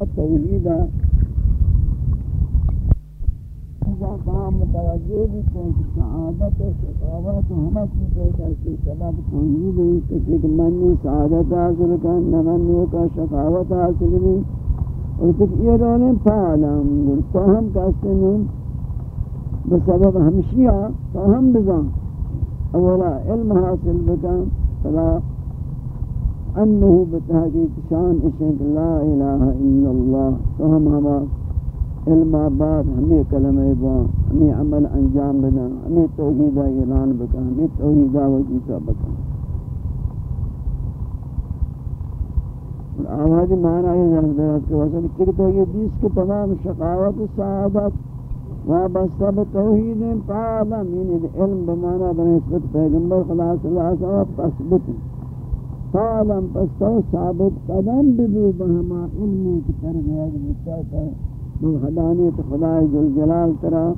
توحیدہ کام متوجہ بھی کہ سعادت و شقاوت ہمہ چیزیں کرتی سبب توحید ہے کسی کہ منی سعادت حاصل کر نمنی کا شقاوت حاصل بھی اور تک یہ رولیں فعلم تو ہم کہتے ہیں بسبب ہمشیہ تو ہم بزان اولا علم حاصل بکن فلا انہو بتحقیق شان اشک لا الہ إلا اللہ تو ہم ہما علم آباد ہمیں کلمہ بان ہمیں عمل أنجام بنا ہمیں توحیدہ اعلان بکا ہمیں توحیدہ وزیفہ بکا آواز معنی ہے جانب کے وصل کہ تو یہ دیس کے تمام شقاوت سعادت وابستہ بتوحید فعالم یعنی علم بمعنی بنسبت پیغمبر خدا صلی اللہ علیہ فعالم پس تو ثابت قدم ببو بہما علمی کی تربیت بچاتا ہے حدانیت خدا جل جلال ترا.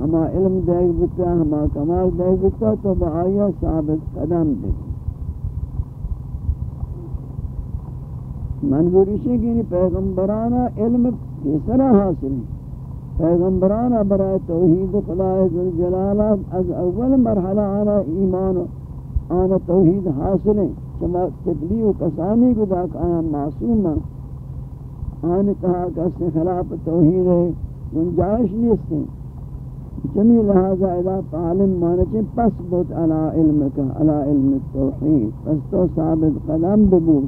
ہما علم دیکھ بتا ہما کمال دیکھ بتا تو بآیا ثابت قدم دے. منظور اسی کی پیغمبرانا علم کس طرح حاصل پیغمبرانا برای توحید خدا جل جلال از اول مرحلہ آنا ایمان آنا توحید حاصل ہے۔ چما تبلیغ کسانی کو داک آیا، معصوم آن کہا کہ اس نے خلاف توحید ہے، گنجائش نہیں ہیں جمی لہذا اذا تعلم مانچے پس بہت علا علم کا علا علم توحید۔ پس تو ثابت قدم ببو۔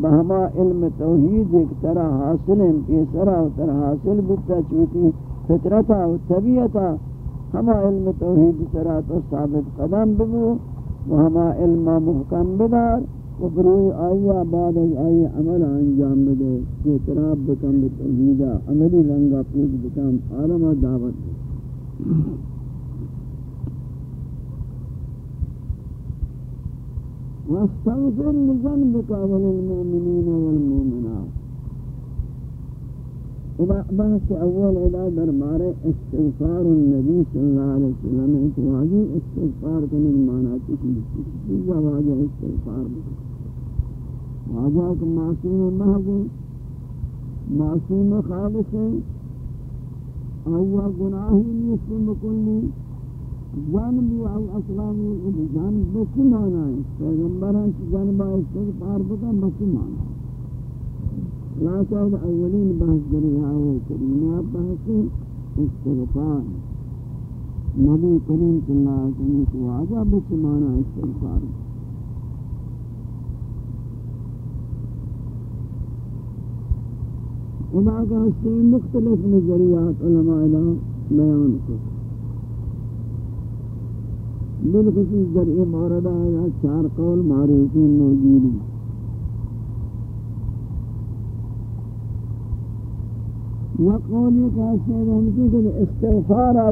بہما علم توحید ایک طرح حاصل ہیں پیسرا و طرح حاصل بتا چوتی فطرتا و طبیعتا، ہما علم توحید طرح تو ثابت قدم ببو۔ وہما علم محکم بدار وبروی آیا بعد از آئی عمل انجام دے اعتراف بکم بتوحیدہ عملی لنگا پوچھ بکم. عالم دعوت واستغفر لذنبك وللمؤمنين والمؤمنات. بحث اول ادا دربار استغفار النبی صلی اللہ علیہ وسلم. ایک واضح استغفار کرنے کی معنی کی چیزا واضح استغفار واجہ کہ معصوم محض معصوم خالص آیا گناہی نیست مکلی جانبی أو اسلامی جانب بکی مانا ہے پیغمبر ہیں کہ جانبہ استغفار بکا بکی مانا ہے اولین بحث جریہ ہے کریمہ بحث استغفار. نبی کریم صلی اللہ علیہ وسلم کو واجہ بکی مانا استغفار. ہے وما کا سے مختلف نظریات علماء علم بیان کو. بالخصوص در یہ آیا چار قول معروفین موجود ہیں وقول یہ کہتے ہیں ہم کی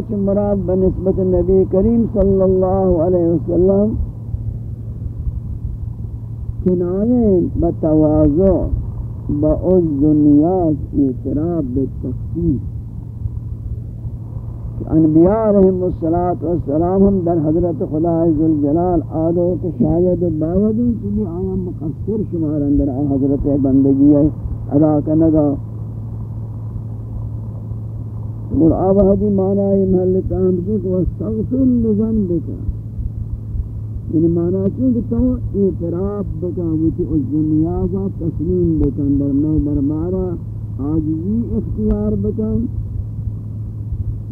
کہ مراد بنسبت نبی کریم صلی اللہ علیہ وسلم کنائے بتواضع با از دنیا اعتراف بالتخصیص انبیاء رحم السلام ہم در حضرت خدا عزالجلال آدھو کہ شاید باودی چلی آیا مقصر شمار اندر حضرت بندگی ہے، ادا کنگا اور آبادی معنی محل تاہم کی کہ وَاسْتَغْفِرْ لِذَنْبِكَ یعنی معنی ہے کہ تو اعتراف بکا ہوتی اس دنیا تسلیم بکن، در میں دربارہ آجزی اختیار بکن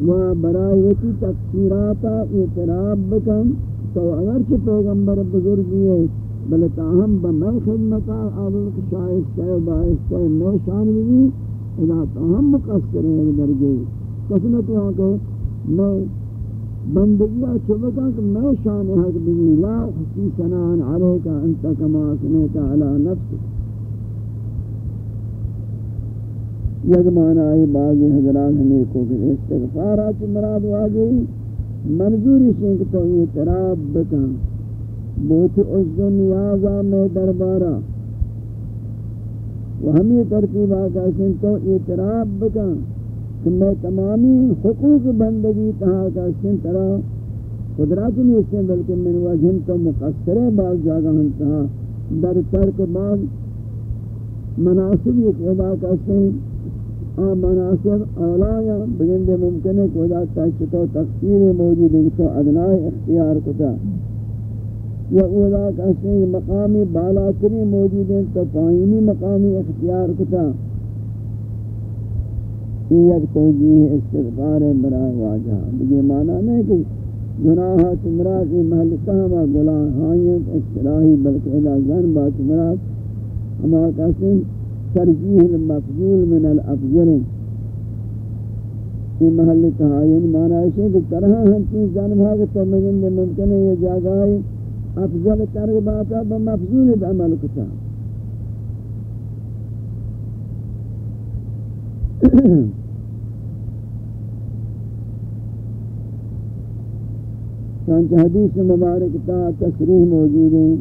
و برای وتی تقصیراتا اعتراف بکن. تو اگرچہ پیغمبر بزرگی ہے، بل تاہم بمی خدمتا آباد شائستہ و باعثہ میں شان بھی ادا تاہم مقصر ہیں درجے کسنت وہاں کہ میں بندگیہ چبکا کہ میں شان حق بھی لا حسی سنان علیکا انتا کما سنیتا علی نفس. یک معنی آئی بعضی حضرات ہمیں کو کہ استغفار استغفارات مراد واجہی منظوری سے کہ تو اعتراف بکا بہت اس دنیازہ میں دربارہ. و ہمیں ترتیب آقا سن تو اعتراف بکا کہ میں تمامی حقوق بندگی تہا کا سن طرح قدرات نہیں اس بلکہ من وجہن تو مقصر ہے بعض جاگہ ہم تہا در ترک بعض مناسب یہ خدا کہتے ہیں آ مناسب اولایا بگند ممکن ہے خدا تحسطو تقسیر موجود ہے تو ادنائی اختیار کتا یا اولا کہتے ہیں مقامی بالاتری موجود ہیں تو پائنی مقامی اختیار کتا یہ ایک توجیہ استغفار برائے واجہ یہ معنی نہیں کہ گناہات مراد یہ محل ہما گناہائیت اصطلاحی، بلکہ ادا زن بات مراد ہما قسم ترجیح المفضول من الافضل۔ یہ محل تہائین معنی ہے کہ طرح ہم چیز زن بھاگ تو مجھن ممکن ہے یہ جاگہ افضل ترگ باتا بمفضول عمل کتا۔ چانچہ حدیث مبارک تا تصریح موجود ہیں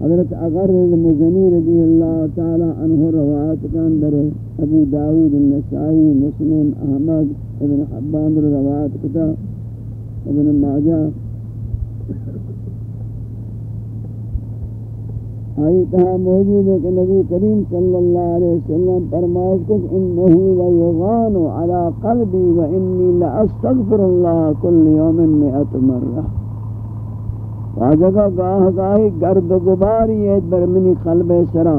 حضرت اغر المزنی رضی اللہ تعالی عنہ روایت کے اندر ابو داود النسائی مسلم احمد ابن حبان روایت کتا۔ ابن ماجہ۔ آئی تہا موجود ہے کہ نبی کریم صلی اللہ علیہ وسلم فرمائش کو انہو لیغان علی قلبی و انی لاستغفر اللہ کل یوم مئت مرہ۔ واجگہ گاہ گاہی گرد و گباری ہے برمنی قلب سرا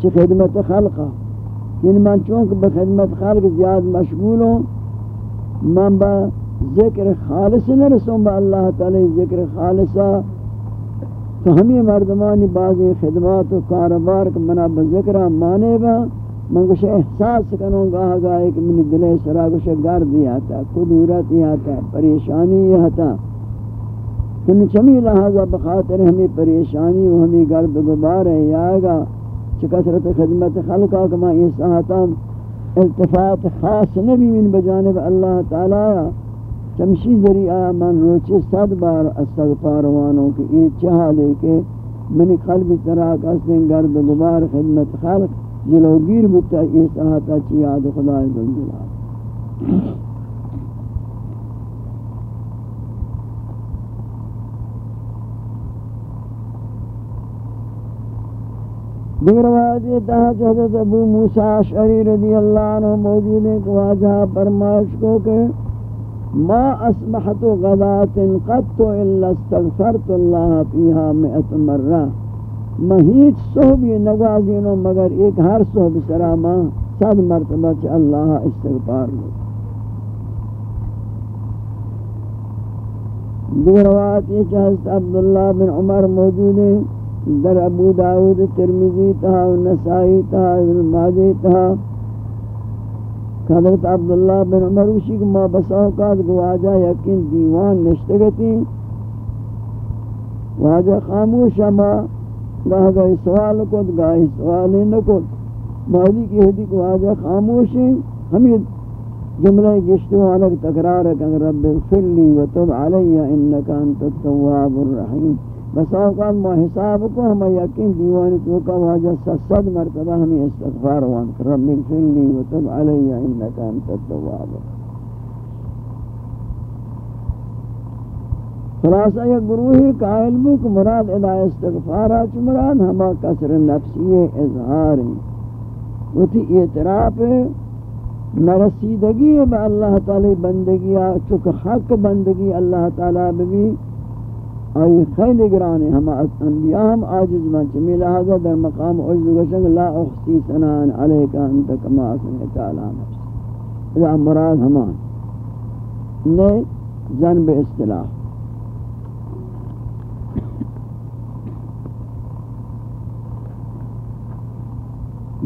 چی خدمت خلقہ یعنی من چونکہ بخدمت خلق زیاد مشغول ہوں، من با ذکر خالص نرسوں با اللہ تعالی ذکر خالصہ تو ہمیں مردمانی بعضی خدمات و کاروبار کا منا بذکرہ مانے با، من کچھ احساس کنوں گاہ گاہ کہ منی دلے سرا کچھ گرد یاتا قدورت یاتا پریشانی یاتا کن چمی لہذا بخاطر ہمیں پریشانی و ہمیں گرد گبار ہے یاگا چکثرت خدمت خلقہ کما یہ ساہتا التفات خاص نبی من بجانب اللہ تعالی۔ چمشی ذریعہ من روچی صد بار استغفار وانوں کی یہ چاہ لے کے منی قلب طرح کسن گرد گبار خدمت خلق جلوگیر بتا یہ ساہتا چی یاد خدا ذلجلال دیگر روایت یہ تھا کہ حضرت ابو موسیٰ شعری رضی اللہ عنہ موجود ہے کہ واجہ فرمائش کو کہ ما اصبحت غدات قط الا استغفرت الله فيها 100 مره ما هیچ صحبی نوازینو مگر ایک ہر صحب سراما صد مرتبہ چ اللہ استغفار لو دیگر روایت یہ حضرت عبداللہ بن عمر موجود ہے در ابو داود ترمیزی تہا و نسائی، تہا، ابن ماجی تہا حضرت عبداللہ بن عمر وشی کو ما بساوقات گواجہ یقین دیوان نشتگتی واجہ خاموش ما گاہ گاہ سوال کو گاہ سوال نہ کو مہدی کی ہدی کو واجہ خاموش ہمیں جملہ گشتو تکرار ہے کہ رب اغفر لی وتب علی انکا انت التواب الرحیم۔ بس اوقات ما حساب کو ہم یقین دیوانی تو کا واجہ صد مرتبہ ہمیں استغفار وان رب اغفر لی وتب علی انک انت التواب. خلاصہ یہ گروہی قائل بو کہ مراد ادا استغفار استغفارات مراد ہما کسر نفسی اظہار. ہیں وہ تھی اعتراف نرسیدگی، با اللہ تعالی بندگی چکہ حق بندگی اللہ تعالی بھی آئی خیلی گرانی ہم انبیاء ہم آجز من چمی لہذا در مقام عجز گشنگ لا اخصی سنان علیکا انتا کما سنیتا علا نفس. اذا مراد ہمان نے زن بے اصطلاح.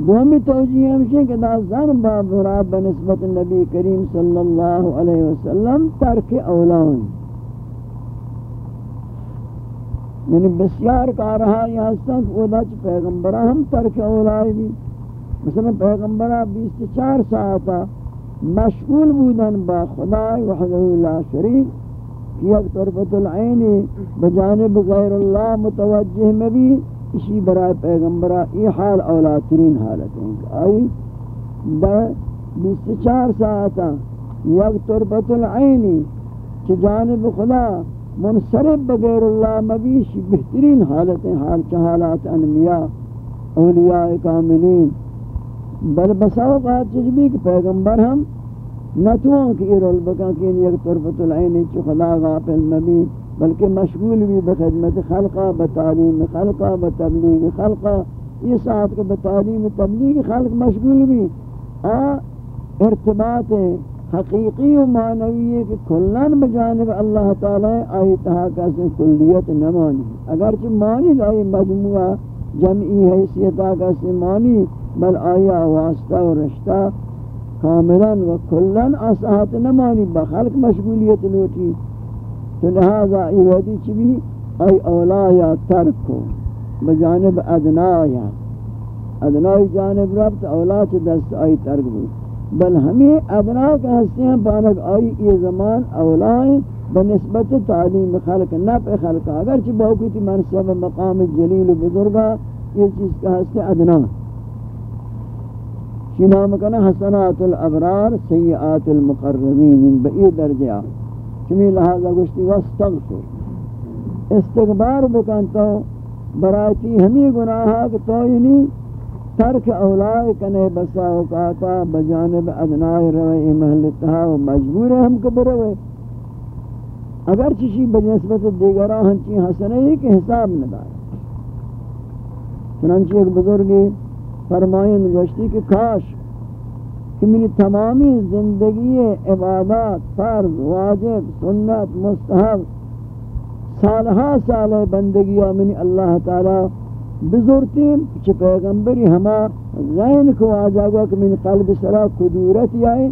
دومی توجیہ ہمشہ کہ دا زن با مراد بنسبت نبی کریم صلی اللہ علیہ وسلم ترک اولان. یعنی بسیار کارہا یہ ہستن کہ اولا چی پیغمبرہ ہم ترک اولائی بھی۔ مثلا پیغمبرہ بیس چار ساعتا مشغول بودن با خدای وحدہ لا شریک یک طرفت العینی بجانب غیر اللہ متوجہ مبی اسی برای پیغمبرہ ای حال اولاترین حالت ہیں۔ آئی با بیس چار ساعتا یک طرفت العینی چی جانب خدا منصرف بغیر اللہ مبیش بہترین حالت حال چ حالات انبیاء، اولیاء کاملین۔ بل بساوقات چجبی کہ پیغمبر ہم نتوان کی رول بکا کہ یک طرفت العین چو خدا غافل مبی بلکہ مشغول بھی بخدمت خلقہ، بتعلیم خلقہ، بتبلیغ خلقہ۔ یہ ساتھ کے بتعلیم تبلیغ خلق مشغول بھی۔ آ، ارتباط حقیقی و معنوی ہے کہ کلن بجانب اللہ تعالی آئی تہا کسی کلیت نمانی اگرچہ مانی آئی مجموعہ، جمعی حیثیتا ہاں کسی مانی، بل آیا واسطہ و رشتہ کاملا و کلن آساہت نمانی بخلق مشغولیت لوٹی۔ تو لہذا ایوادی چی بھی؟ ای اولایا ترکو بجانب ادنایا۔ ادنائی جانب ربط اولا چی دست آئی ترک بھی بل ہمیں ادنا کا ہستے ہیں پانک آئی یہ زمان اولائیں بنسبت تعلیم خلق نفع خلق، اگرچہ بہت منصب مقام جلیل بزرگا یہ چیز کا ہستے ادنا۔ شی نام کنا حسنات الابرار سیئات المقربین بئی درجہ۔ چمی لہذا گشتی واستغفر۔ استغبار بکن تو برایتی ہمی گناہا کہ تو یعنی ترک اولائی کنے بسا اوقاتا بجانب ادنائی روئی محلتہا و مجبور ہم کبر روئی اگر چیشی بنسبت دیگرہ ہنچی حسنے ہی کہ حساب ندار. چنانچہ ایک بزرگی فرمائیں گوشتی کہ کاش کہ منی تمامی زندگی عبادات، فرض، واجب، سنت، مستحب، سالہا سال بندگی منی اللہ تعالی بزرتیم چھ پیغمبری ہما غین کو آجاگا کہ من قلب سرا قدورت یائے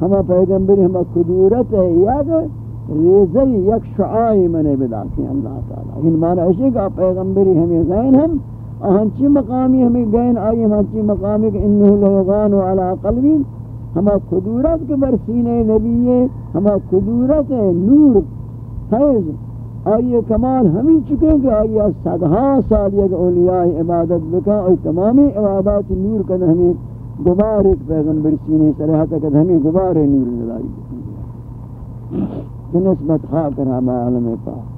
ہما پیغمبری ہما قدورت ہے یا کہ یک شعائی منے بداتی اللہ تعالی. ان معنی ایسے کہ پیغمبری ہمیں غین ہم ہنچی مقامی ہمیں گین آئی ہنچی مقامی کہ انہو لغانو علا قلبی ہما قدورت کے برسین نبی ہے ہما قدورت نور، فیض آئیے کمال ہمیں چکے کہ آئیے صدہا سال یک اولیاء عبادت بکا، اور تمامی عبادات نور کن ہمیں گبار ایک پیغمبر سینے سرحہ تک ہمیں گبار نور نلائی بکا نسبت خاکر ہما علم پاک۔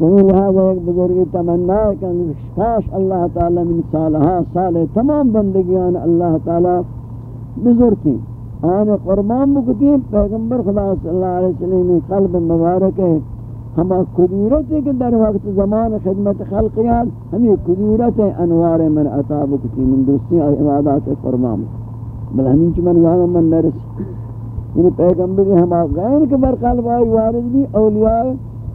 لہذا ایک بزرگی تمنا ہے کہ کاش اللہ تعالی من صالحہ صالح تمام بندگیان اللہ تعالی بزرگی آن قربان بکتی پیغمبر خدا صلی اللہ علیہ وسلم قلب مبارک ہے۔ ہما قدورت ہے کہ در وقت زمان خدمت خلقیات ہمیں قدورت ہے انوار من عطا بکتی من دوستی عبادات قربان بل ہمیں چمن زمان من نرسی یعنی پیغمبر ہما غیر کے بر قلب آئی وارد بھی، اولیاء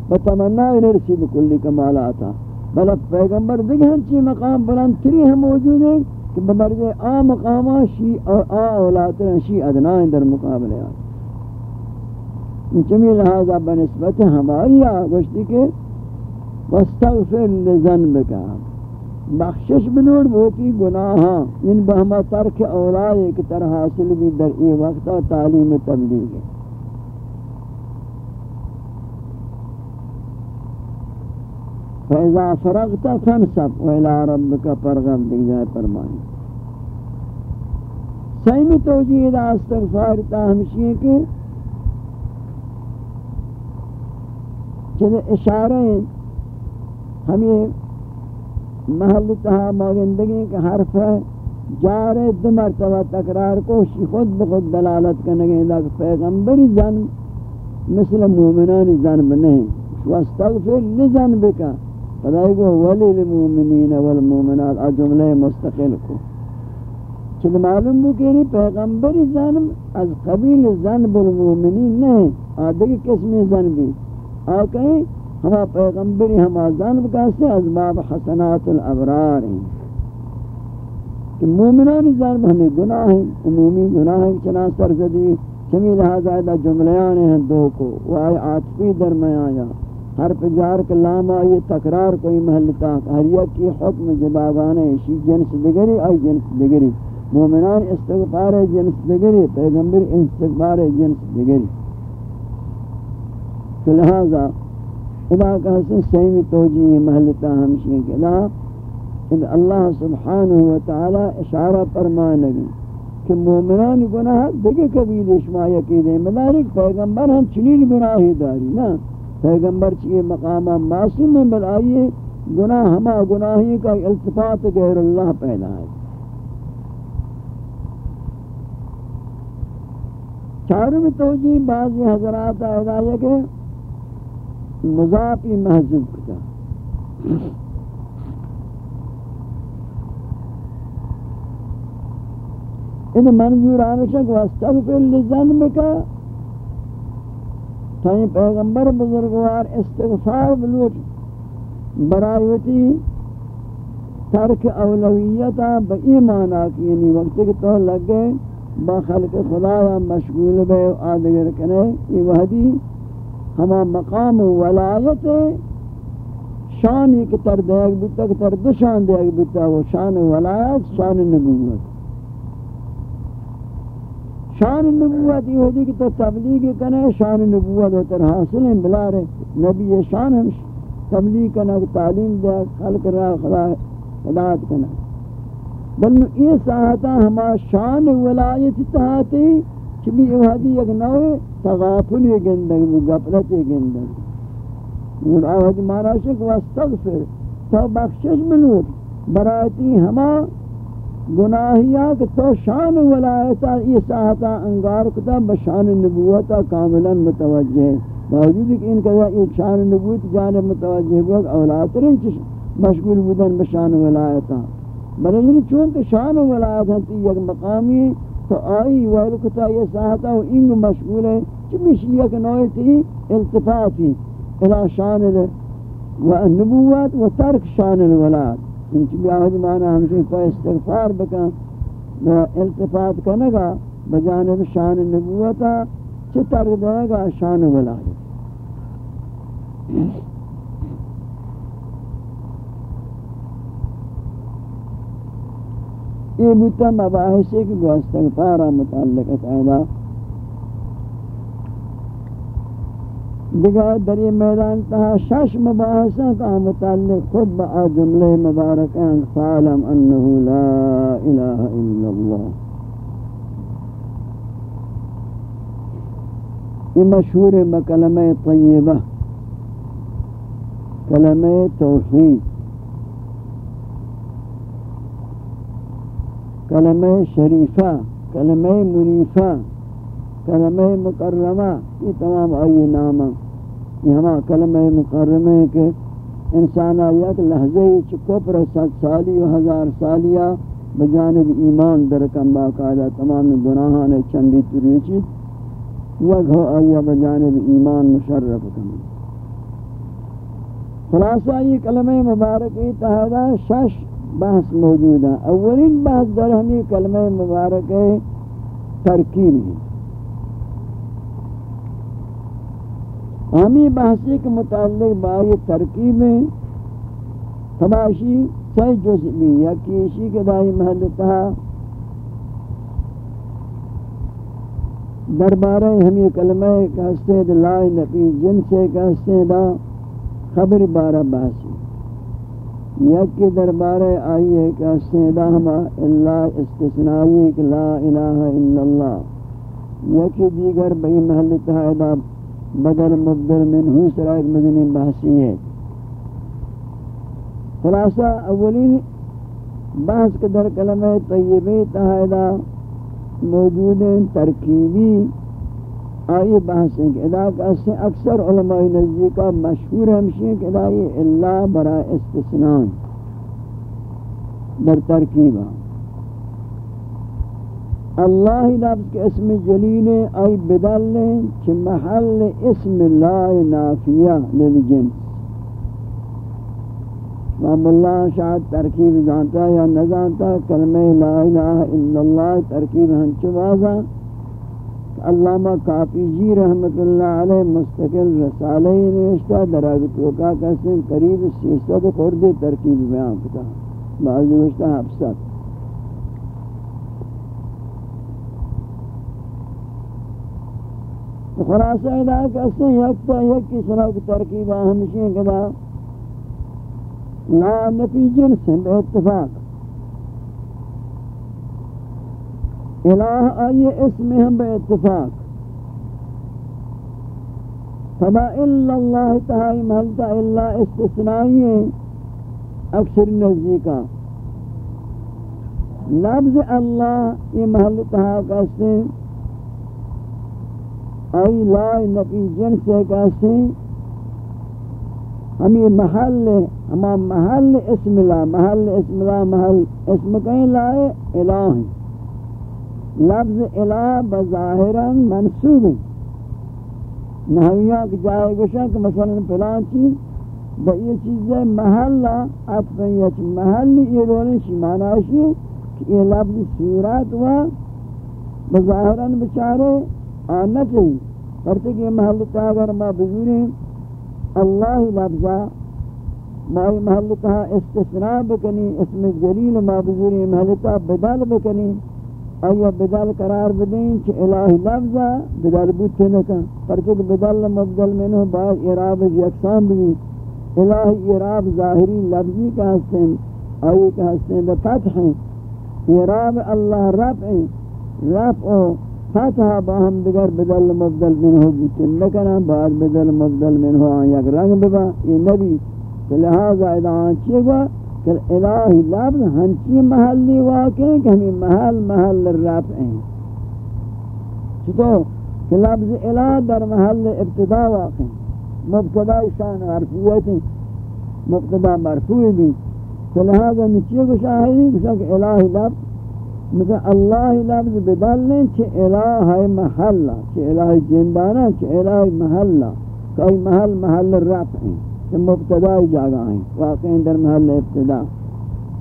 بتمنا نرسی بکلی کمالاتا۔ بل پیغمبر دیکھ ہنچی مقام بلند تری ہم موجود ہیں۔ کہ بدرجہ آ مقامہ شی آ اولاد شی ادنائیں در مقابلے آتا چمی لہذا بنسبت ہماری آگوشتی کے واستغفر لذنبکا. بخشش بنور بوتی گناہاں. ان بہما ترک اولائے کی طرح حاصل بھی در ای وقتا تعلیم تبلیغ ہے. فَإِذَا فَرَغْتَ فَانْسَبْ وَإِلَىٰ رَبِّكَ فَرْغَبْ دیکھ جائے فرمائیں سیمی توجید استغفار تا ہمشی ہے کہ چلے اشارہ ہیں، ہمیں محل تہا موگندگی کے حرف ہے جارے دو مرتبہ تقرار کو خود بخود دلالت کرنے گئے پیغمبری زن، مثل مومنان زن بنہیں واستغفر لزنبکا خدای کو ولی المؤمنین والمؤمنات ا مستقل کو۔ چل معلوم ہو کہ یعنی پیغمبر زن از قبیل زن بالمؤمنین نہیں آدھے قسم زن بھی۔ آ کہیں، ہما پیغمبری ہما زن کیسے از باب حسنات الابرار ہیں۔ کہ مومنان زن ہمیں گناہ ہیں، عمومی گناہ ہیں چنا سرزدی چمی لہذا جملیاں ہیں دو کو، وہ آئے عاطفی درمیان آیا۔ ہر پجار کے کلام آئی تکرار کوئی محلتا ہر یک کی حکم جداغانے شی جنس دگری، آئی جنس دگری۔ مومنان استغفار جنس دگری، پیغمبر استغفار جنس دگری۔ تو لہذا ادا کا حسن سیمی توجیہ محلتا ہمشی کے لا اللہ سبحانہ وتعالی اشارہ فرمانگی کہ مومنان گناہ دگے کبھی قبیل اشماع یقیدیں مدارک پیغمبر ہم چنین گناہی داری نا۔ پیغمبر چیئے مقامہ معصوم میں بل آئیے گناہ ہما گناہی کا التفات غیر اللہ پیدا ہے۔ چارم توجی بعضی حضرات آئیدا ہے کہ مضافی محضوب کتا ان منظور آنشک واستغفر لزنبک تائیں پیغمبر بزرگوار استغفار بلوٹ برایوتی ترک اولویتا با ایمانا کی یعنی وقت کہ تو لگ گئے با خلق خدا یا مشغول بے آدگر کنے یہ وحدی ہما مقام ولایت شان ایک تر دیگ بتا کہ تر دو شان دیگ بتا وہ شان ولایت شان نبوت۔ شان نبوت یہ ہوتی کہ تو تبلیغ کنے شان نبوت تر حاصل ہیں، بلا رہے۔ نبی شان ہمشہ تبلیغ کنا تعلیم دے خلق را، خدا ہدایت کنا بل یہ ساہتا ہما شان ولایت تہاتی چبی اوہدی ایک نو تغافل یہ گندگ و گفلت گندگ۔ اور اوہدی مارا شک واستغفر، تو بخشش منور برایتی ہما گناہیاں کہ تو شان ولایتا یہ ساہتا انگار کتا بشان نبوتا کاملا متوجہ ہے۔ باوجود کہ ان کا یہ شان نبوت جانب متوجہ ہوا اولاد ترین مشغول بودن بشان ولایتا بلکہ یہ چون کہ شان ولایت ہاں۔ ہنتی ہاں یک مقامی تو آئی ویل کتا یہ ساہتا و انگ مشغول ہے چمیش یک نوعی تھی التفاتی الى شان و نبوت و ترک شان الولاد ان چی بیاہد مانا ہمشہ تو استغفار بکن و التفات کنگا بجانب شان نبوتا چھ ترک گا شان ولایت۔ یہ بتا مباحث ہے کہ گوستغفارہ متعلق ہے دیگر در یہ میدان تہا شش مباحثہ کا متعلق خود با جملے مبارکان فعلم انہو لا الہ الا اللہ۔ یہ مشہور بکلمہ طیبہ۔ کلمہ توحید۔ کلمہ شریفہ۔ کلمہ منیفہ۔ کلمہ مکرمہ، یہ تمام آئی نام یہ ہما کلمہ مکرمہ کہ انسان یک لحظے چکو پر ست سالی و ہزار سالیہ بجانب ایمان درکم باقاعدہ تمام گناہان چندی تریچی وگھو آئی بجانب ایمان مشرف کمی خلاصہ، یہ کلمہ مبارک تحادہ شش بحث موجود ہیں۔ اولین بحث در ہمیں کلمہ مبارک ترکیب ہے۔ ہمیں بحثی کے متعلق بائی ترکیب ہے تماشی سی جزئی یا کیشی کے دائی محل تہا دربارہ ہمیں کلمہ کہستے ہیں، لا نبی جن سے کہستے ہیں خبر بارہ باسی یک کی دربار آئی ہے کہ سیدہ ہما اللہ استثنائی، کہ لا الہ الا اللہ۔ یک دیگر بئی محل تحائدہ بدل مبدل من ہوں سرا مدنی بحثی ہے۔ خلاصہ، اولین بحث کے در کلمہ طیبی تحائدہ موجود ترکیبی آئی بحث ہیں کہ ادا کہتے ہیں اکثر علماء نزدیکہ مشہور ہمشی ہے کہ ادا یہ اللہ برا استثنان بر ترکیبہ۔ اللہ لفظ کے اسم جلیل آئی بدل کہ محل اسم لا نافیہ یعنی للجنس رب اللہ شاید ترکیب جانتا یا نہ جانتا، کلمہ لا الہ الا اللہ ترکیب ہنچو واضح علامہ کافی جی رحمت اللہ علیہ مستقل رسالہ نوشتہ دراغ توقع کہتے ہیں، قریب سیستہ تو خورد ترکیب بیان کتا۔ بعضی نوشتہ حفظت خلاصہ ادا کہتے ہیں یک تا یک کس طرح کی ترکیب ہمشی کدا لا نفی جنس ہیں بے اتفاق۔ الہ آئیے اسم ہم بے اتفاق۔ فما الا اللہ تعالی محلتا الا استثنائی اکثر نزدیکا لفظ اللہ یہ محل تہا کہتے ہیں ای لا نفی جنس ہے کہتے ہمیں محل ہما محل اسم لا محل اسم لا محل اسم کہیں لائے الہ لفظ الہ بظاہرا منصوب ہے نحویاں کی جائے گوشا کہ مثلا پلان چیز با یہ چیز ہے محلہ اطفیت محلی یہ رولن شی معنی شی کہ یہ لفظ صورت و بظاہران بچارے آنا چاہیے پرتے کہ محل تا اگر ما بزوریں اللہ لفظا ما محل تا استثناء بکنی، اسم جلیل ما بزوریں محل تا بدل بکنی. آیا بدل قرار بدین کہ الہی لفظا، بدل بوتے نکا. پرچک بدل مبدل منہ بعض اعراب یکسان بھی. الہی اعراب ظاہری لفظی کا حسن، آئی کا حسن بفتح اعراب اللہ رفع رفع ہاں فتح باہم دگر بدل مبدل منہ بوتے نکنا، بعد بدل مبدل منہ آن یک رنگ ببا، یہ نبی لہذا اذا آن چیئے گوا کہ الہی لفظ ہنچی محلی واقع ہیں کہ ہمیں محل محل رفع ہیں۔ چھتو کہ لفظ الہ در محل ابتدا واقع ہیں۔ مبتدا شان عرفیت ہیں مبتدا مرفوع بھی۔ تو لہذا نچیے کو شاہدی کشا کہ الہی لفظ مثل اللہ لفظ بدل لیں چھ الہ محلہ چھ الہ جندانہ چھ الہ محلہ۔ کوئی محل محل رفع ہیں کہ مبتدائی جاگا ہیں واقعی در محل ابتدا۔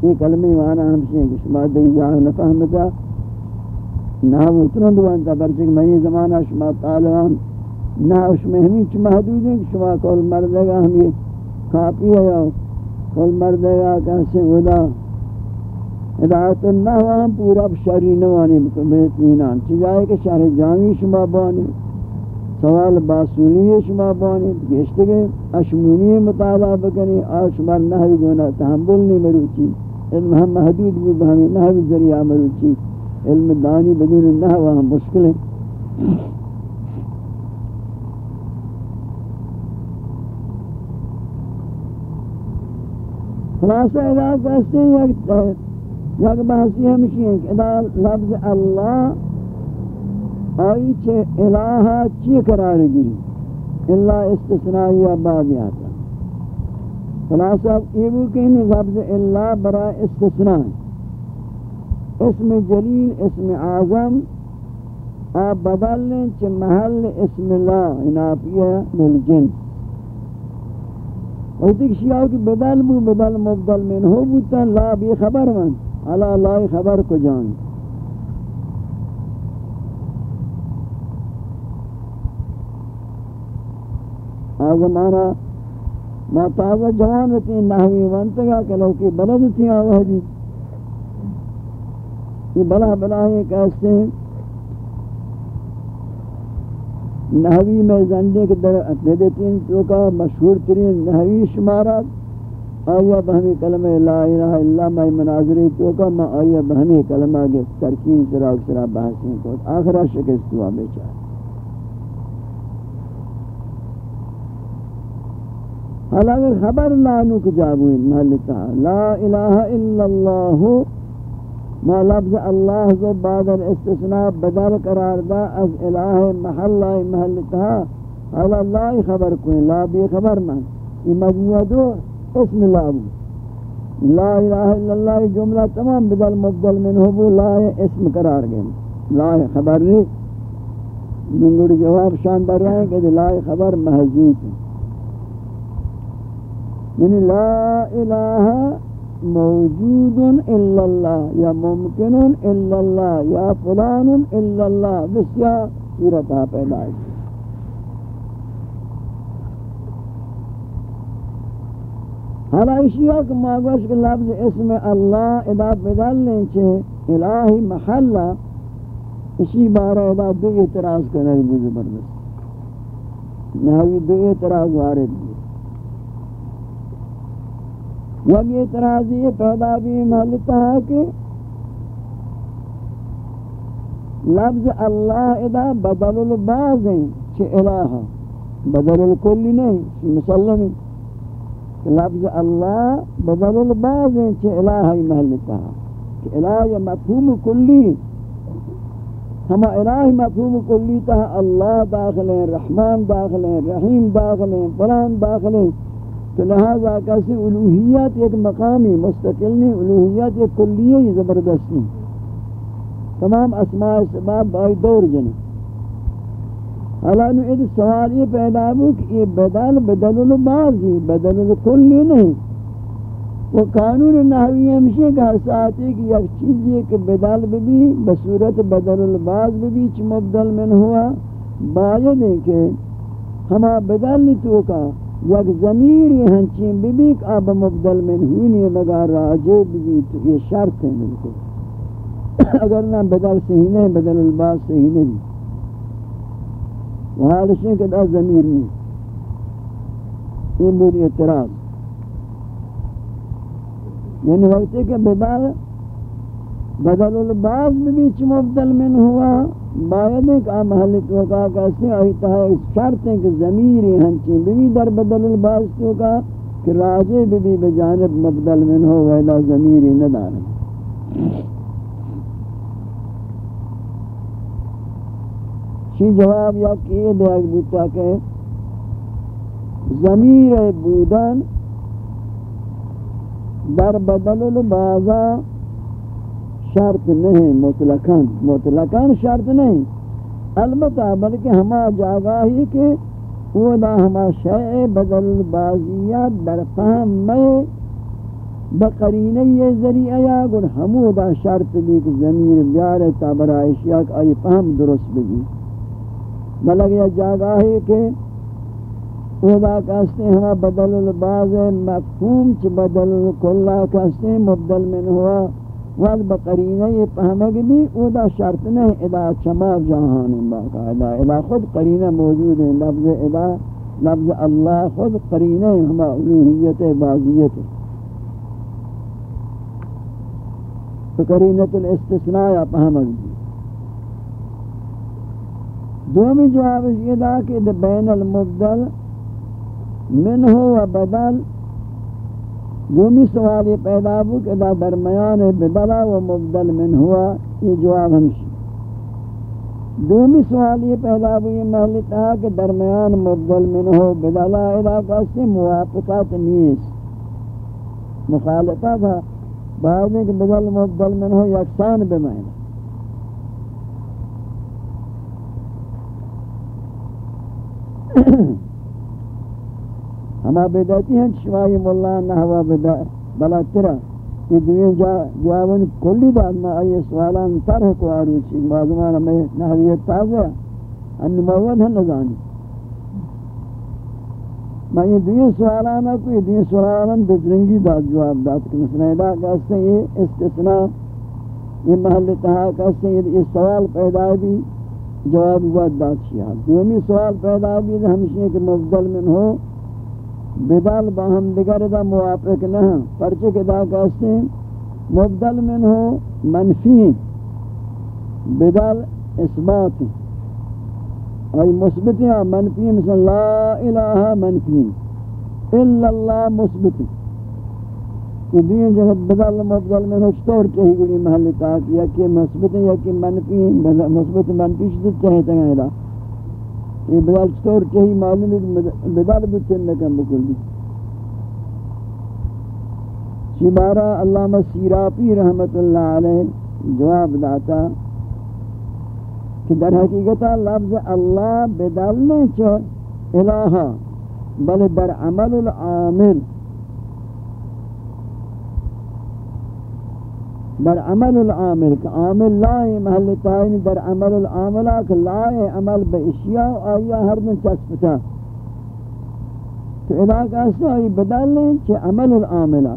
یہ کلمی معنی ہمشہ ہیں کہ شما دیکھ جاگا نفہمتا۔ نحو اتنا دوانتا برچک منی زمانہ شما طالبان نحو شما ہمیں چھ محدود ہیں کہ شما کول مردگا ہمیں کاپی ہے یا کول مردگا کہسے ادا ہدایت النحو ہم پورا شری نوانی بہتمینان چیزائے کہ شہر جامی شما بانی، سوال باسونی شما بانی گشتگے اشمونی مطالعہ بکنی آشمار نحوی گونا تحمل نہیں مروچی علم ہم محدود بھی بہمی نحوی ذریعہ مروچی علم دانی بدون نحو ہم مشکل. ہے خلاصہ ادا کہتے ہیں یک بحثی ہمشی ہیں کہ لفظ اللہ آئی چھے الہا چی قرار گری اللہ استثنائی آبادی آتا خلاصہ یہ بھی کہنی لفظ اللہ برا استثناء اسم جلیل اسم اعظم آپ بدل لیں چھے محل اسم اللہ انافیہ للجن اور دیکھ شیعہ کی بدل بو بدل مبدل من ہو بوتا لا بھی خبر من اللہ لا خبر کو جان۔ آج ہمارا ما تازہ جوان تھی نحوی ونتگا کہ لو کی بلد تھی آوہ دی یہ بلا بلا ہے کہتے ہیں نحوی میں زندے کے در اقدد تین تو کا مشہور ترین نحوی شمارات آیا بہمی کلمہ لا الہ الا میں مناظری تو کا ما آیا بہمی کلمہ کے ترکین سرا سرا بحثیں کو آخرہ شکست ہوا بیچارہ حالا اگر خبر لانو کو جابوئی محلتا لا الہ الا اللہ ما لفظ اللہ سے بعد الاستثناء بدل قرار دا، از الہ محلہ محلتا حالا اللہ خبر کوئی، لا بھی خبر من یہ مجموعہ دو۔ اسم اللہ۔ بو لا الہ الا اللہ جملہ تمام بدل مبدل منہ بو لا اسم قرار گئے۔ لا خبر نہیں۔ منگوڑی جواب شاندر رہے ہیں کہ لا خبر محضوط ہے۔ یعنی لا الہ موجود الا اللہ، یا ممکن الا اللہ، یا فلان الا اللہ، بسیار صورتہ پیدا ہے حالا اشیاء کہ ماغوش کے لفظ اسم اللہ ادا بدل لیں چھے، الہی محلہ، اسی بارہ ادا دو اعتراض کرنے بھی زبردست نحوی دو اعتراض وارد بھی وب یہ اعتراضی پیدا بھی محلتا ہے کہ لفظ اللہ ادا بدل البعض ہیں چھ الہ، بدل الکل نہیں چھ مسلم لفظ اللہ بدل البعض ہیں کہ الہی محلتا کہ الہی مفہوم کلی ہم الہی مفہوم کلی تا اللہ داخل ہیں، رحمان داخل ہیں، رحیم داخل ہیں، فلان داخل ہیں۔ تو لہذا کسی الوحیت ایک مقامی مستقل نہیں الوحیت ایک کلیہ زبردستی تمام اسماء سباب بائی دور جنے حالا نو ایک سوال یہ پیدا ہو کہ یہ بدل بدل البازی بدل الکلی نہیں۔ وہ قانون نحوی ہمشہ کا حسات ہے کہ یک چیز یہ کہ بدل بھی بصورت بدل الباز بھی چھ مبدل من ہوا۔ باید ہے کہ ہما بدل نہیں تو کا یک ضمیری ہنچین بھی بھی کہ اب مبدل من ہوئی نہیں مگا راجے بھی تو یہ شرط ہے ملکو اگر نہ بدل صحیح نہیں بدل الباز صحیح نہیں۔ حالش وحالشیں کہ دا ضمیر نہیں یہ بود اعتراض یعنی وقت ہے کہ بدل بدل الباز میں بھی مبدل من ہوا باید ایک آم آمحل توقع کہتے آئی تہا شرط ہے کہ ضمیری ہنچیں بھی در بدل الباز توقع کہ راجے بھی بجانب مبدل من ہو ویلا ضمیری ندارم چی جواب یا کیے دے بوتا کہ ضمیر بودن در بدل البازا شرط نہیں، مطلقاً مطلقاً شرط نہیں۔ البتہ بلکہ ہما جاگاہی کہ وہ دا ہما شیع بدل البازیات در فهم میں بقرینہ یہ ذریعہ یا گر ہمو دا شرط بھی کہ ضمیر بیار تابرائشیہ کہ آئی فهم درست بھی ملک یا جاگا ہے کہ اودا کہستے ہیں بدل الباز مفہوم چھ بدل الکلہ کہستے ہیں، مبدل من ہوا۔ وقت بقرینہ یہ پہمگ بھی اودا شرط نہیں، ادا چما جہان باقاعدہ ادا خود قرینہ موجود ہے لفظ ادا، لفظ اللہ خود قرینہ ہما الوحیت بازیت۔ تو قرینت الاستثناء یا پہمگ بھی دومی جواب یہ دا کہ بین المبدل من ہو و بدل دومی سوال یہ پیدا ہو کہ دا درمیان بدلا و مبدل من ہوا یہ جواب ہمشی دومی سوال یہ پیدا ہو یہ محل تھا کہ درمیان مبدل من ہو بدلا علاقہ سے موافقات نیس مخالفہ تھا بعد میں کہ بدل مبدل من ہو یکسان بمعنی ہما بیداتی ہیں شوائی مولا نحوہ بدعت بلا ترہ یہ دوئے جوابن کلی بعد میں آئی سوالان طرح کو آروچی معظمان ہمیں نحویت تازہ. ان مواد ہیں نظانی میں یہ دوئے سوالان کو یہ دوئے سوالان بزرنگی داد جواب داد کہ مثلا ادا کہتے ہیں یہ استثناء، یہ محل تہا کہتے ہیں، یہ سوال پیدا بھی جواب بات بات شیعہ ہاں۔ دومی سوال پیدا بھی ہمشہ کہ مفضل من ہو، بدل باہم دگر دا موافق نہ ہاں۔ پرچے کے دا کہتے ہیں مفضل من ہو، منفی بدل اثبات ای مثبت یا منفی مثل لا الہ منفی الا اللہ مثبت کہ دین جگہ بدل مبدل میں نشتور چاہی گوڑی محل تاک یا کہ مثبت یا کہ منفی مثبت منفی شدت چاہی تنگا ہے یہ بدل چطور چاہی معلوم ہے بدل بچن لکن بکل دی۔ شبارہ علامہ سیراپی رحمت اللہ علیہ جواب داتا کہ در حقیقت لفظ اللہ بدلنے چو الہا بل در عمل العامل۔ در عمل العامل، کہ عامل لائے محل تائین در عمل العاملہ، کہ لائے عمل با اشیاء آیا ہر دن چسپتا تو ادا کہتے ہیں بدل لیں چھے عمل العاملہ۔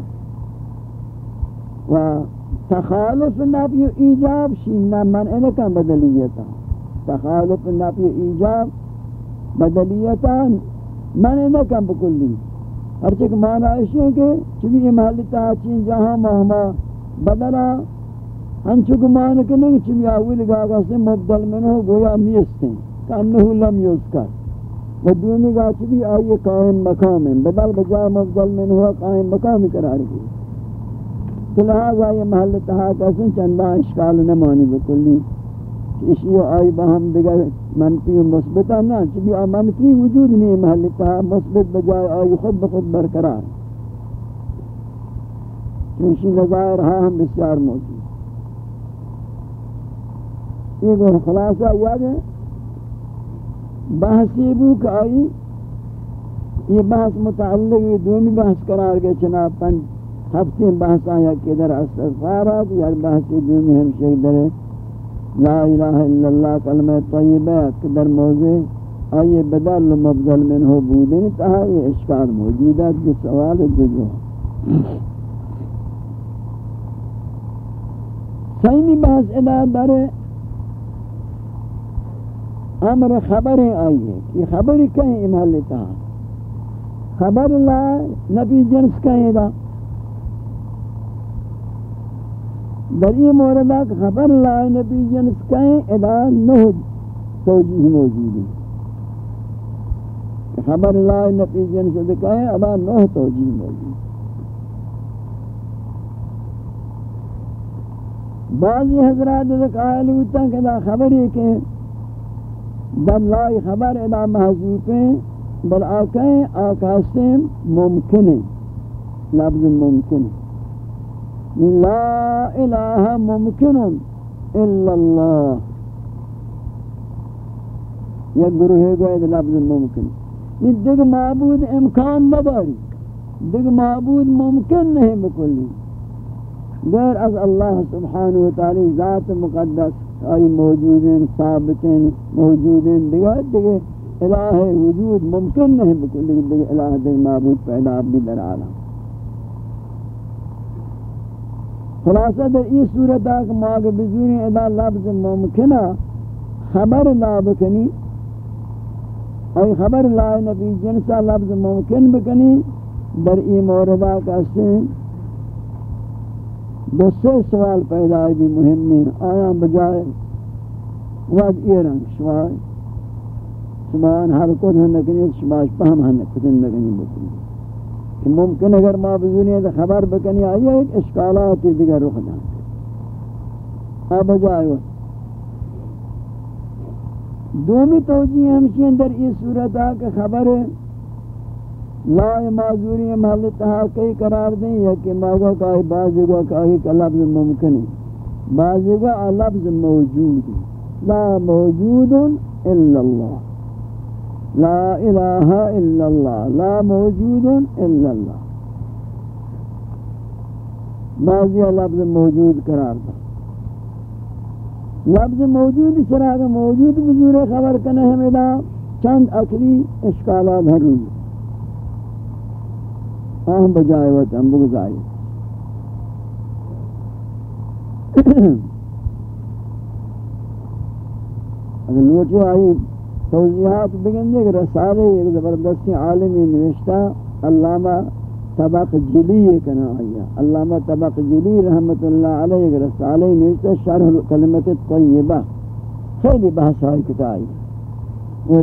و تخالف نفی ایجاب شیننا من انکا بدلیتا تخالف نفی ایجاب بدلیتا من انکا بکلی۔ ہر چک معنی اشیاء کہ چوی محل تائین جہاں مہمہ بدلا ہم چکو مان کے نہیں چمی اول گاگا سے مبدل میں ہو، گویا نیستیں کہ انہو لم یذکر و دومی گاچ بھی آئی قائم مقام ہے بدل بجائے مفضل من ہوا قائم مقام قرار کی تو لہذا یہ محل تحاک اسن چندہ اشکال نمانی بکلی۔ اسی آئی بہم دیگر منفی و مثبتا نا چبی آ منفی وجود نہیں، محل تحاک مثبت بجائے آئی خود بخود برقرار۔ چونشی نظائر ہاں ہم بسیار موجود یہ گوہ خلاصہ یاد ہے بحثی بو کہ آئی، یہ بحث متعلق یہ دومی بحث قرار گئے چناب پنج ہفتے بحث آیا کہ در استغفارات یا بحثی دومی ہمشہ در لا الہ الا اللہ کلمہ طیبہ کہ در موضع آئیے بدل مبدل من ہو بودن تہا یہ اشکال موجود ہے، جو سوال دو جو سیمی بحث ادا در امر خبریں آئی ہے کہ خبری کہیں امال لیتا خبر لا نبی جنس کہیں دا در یہ موردہ خبر لا نبی جنس کہیں ادا نہ توجیح موجود. ہے خبر لا نبی جنس کہیں ادا نہ توجیح موجود. بعضی حضرات قائل ہوتا ہے کہ خبر ہے کہ در خبر ادا محضوف ہیں بل آکائیں آکاسیں ممکن ہیں لفظ ممکن ہے لا الہ ممکن الا اللہ۔ یا گروہ گوئے لفظ ممکن۔ یہ دیکھ معبود امکان نباری۔ دیکھ معبود ممکن نہیں بکلی۔ غیر از اللہ سبحانہ وتعالی ذات مقدس آئی موجود ہیں ثابت ہیں موجود ہیں دیگر دیگر الہ وجود ممکن نہیں بکل دیگر دیگر الہ دیگر معبود پیدا بھی در عالم۔ خلاصہ در ای صورت آکھ ماغ بزوری ادا لفظ ممکنہ خبر لا بکنی ای خبر لا نبی جنسا لفظ ممکن بکنی در ای موردہ کا سن سوال پیدا ہے بھی مهم ہیں آیا بجائے واد ایران شما شما ہر کو ہن نکنی شما فهم ہن کتن نکنی بکنی کہ ممکن اگر ما بزنی ہے خبر بکنی آئی ایک اشکالات دیگر رخ دان اب بجائے وہ دومی توجیہ ہمشی اندر یہ صورت آ کہ خبر ہے لا معذوری محل تہا کئی قرار دیں یا کہ ماغا کاہی بازگا کاہی کا لفظ ممکن ہے۔ بازگا لفظ موجود ہے۔ لا موجود الا اللہ۔ لا الہ الا اللہ۔ لا موجود الا اللہ۔ بعضی لفظ موجود قرار دا لفظ موجود سراغ موجود بزور خبر کنے ہمیں دا چند اکلی اشکالات ہر روز آہم بجائے وقت ہم بگزائی اگر لوٹے آئی، توضیحات بگندے کہ رسالے ایک زبردستی عالمی نوشتہ، علامہ طبق جلی کنا آیا۔ علامہ طبق جلی رحمت اللہ علیہ ایک رسالے نوشتہ، شرح کلمت طیبہ خیلی بحث آئی کتائی وہ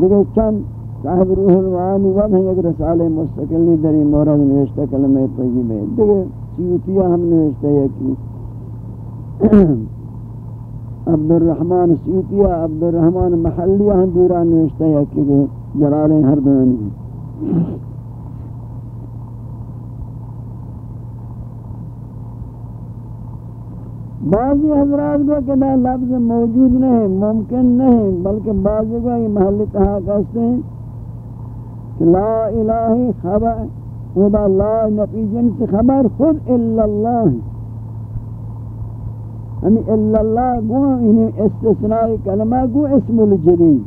دیکھیں چند صاحب روح المعانی ود ہیں ایک رسالہ مستقلی دری مورد نوشتہ کلمہ طیبہ دیکھے سیوتیہ ہم نوشتہ ہے کہ عبد الرحمن سیوتیہ عبد الرحمن محلیہ ہم دورا نوشتہ ہے کہ جلالیں ہر دونی بعضی حضرات کو کہ لفظ موجود نہیں، ممکن نہیں، بلکہ بعضی کو یہ محلی تحا کہتے ہیں۔ لا الہ خبر، خدا لا نفی جنس خبر، خود الا اللہ۔ ہمیں الا اللہ گو، انہیں استثناء کلمہ گو، اسم الجلیل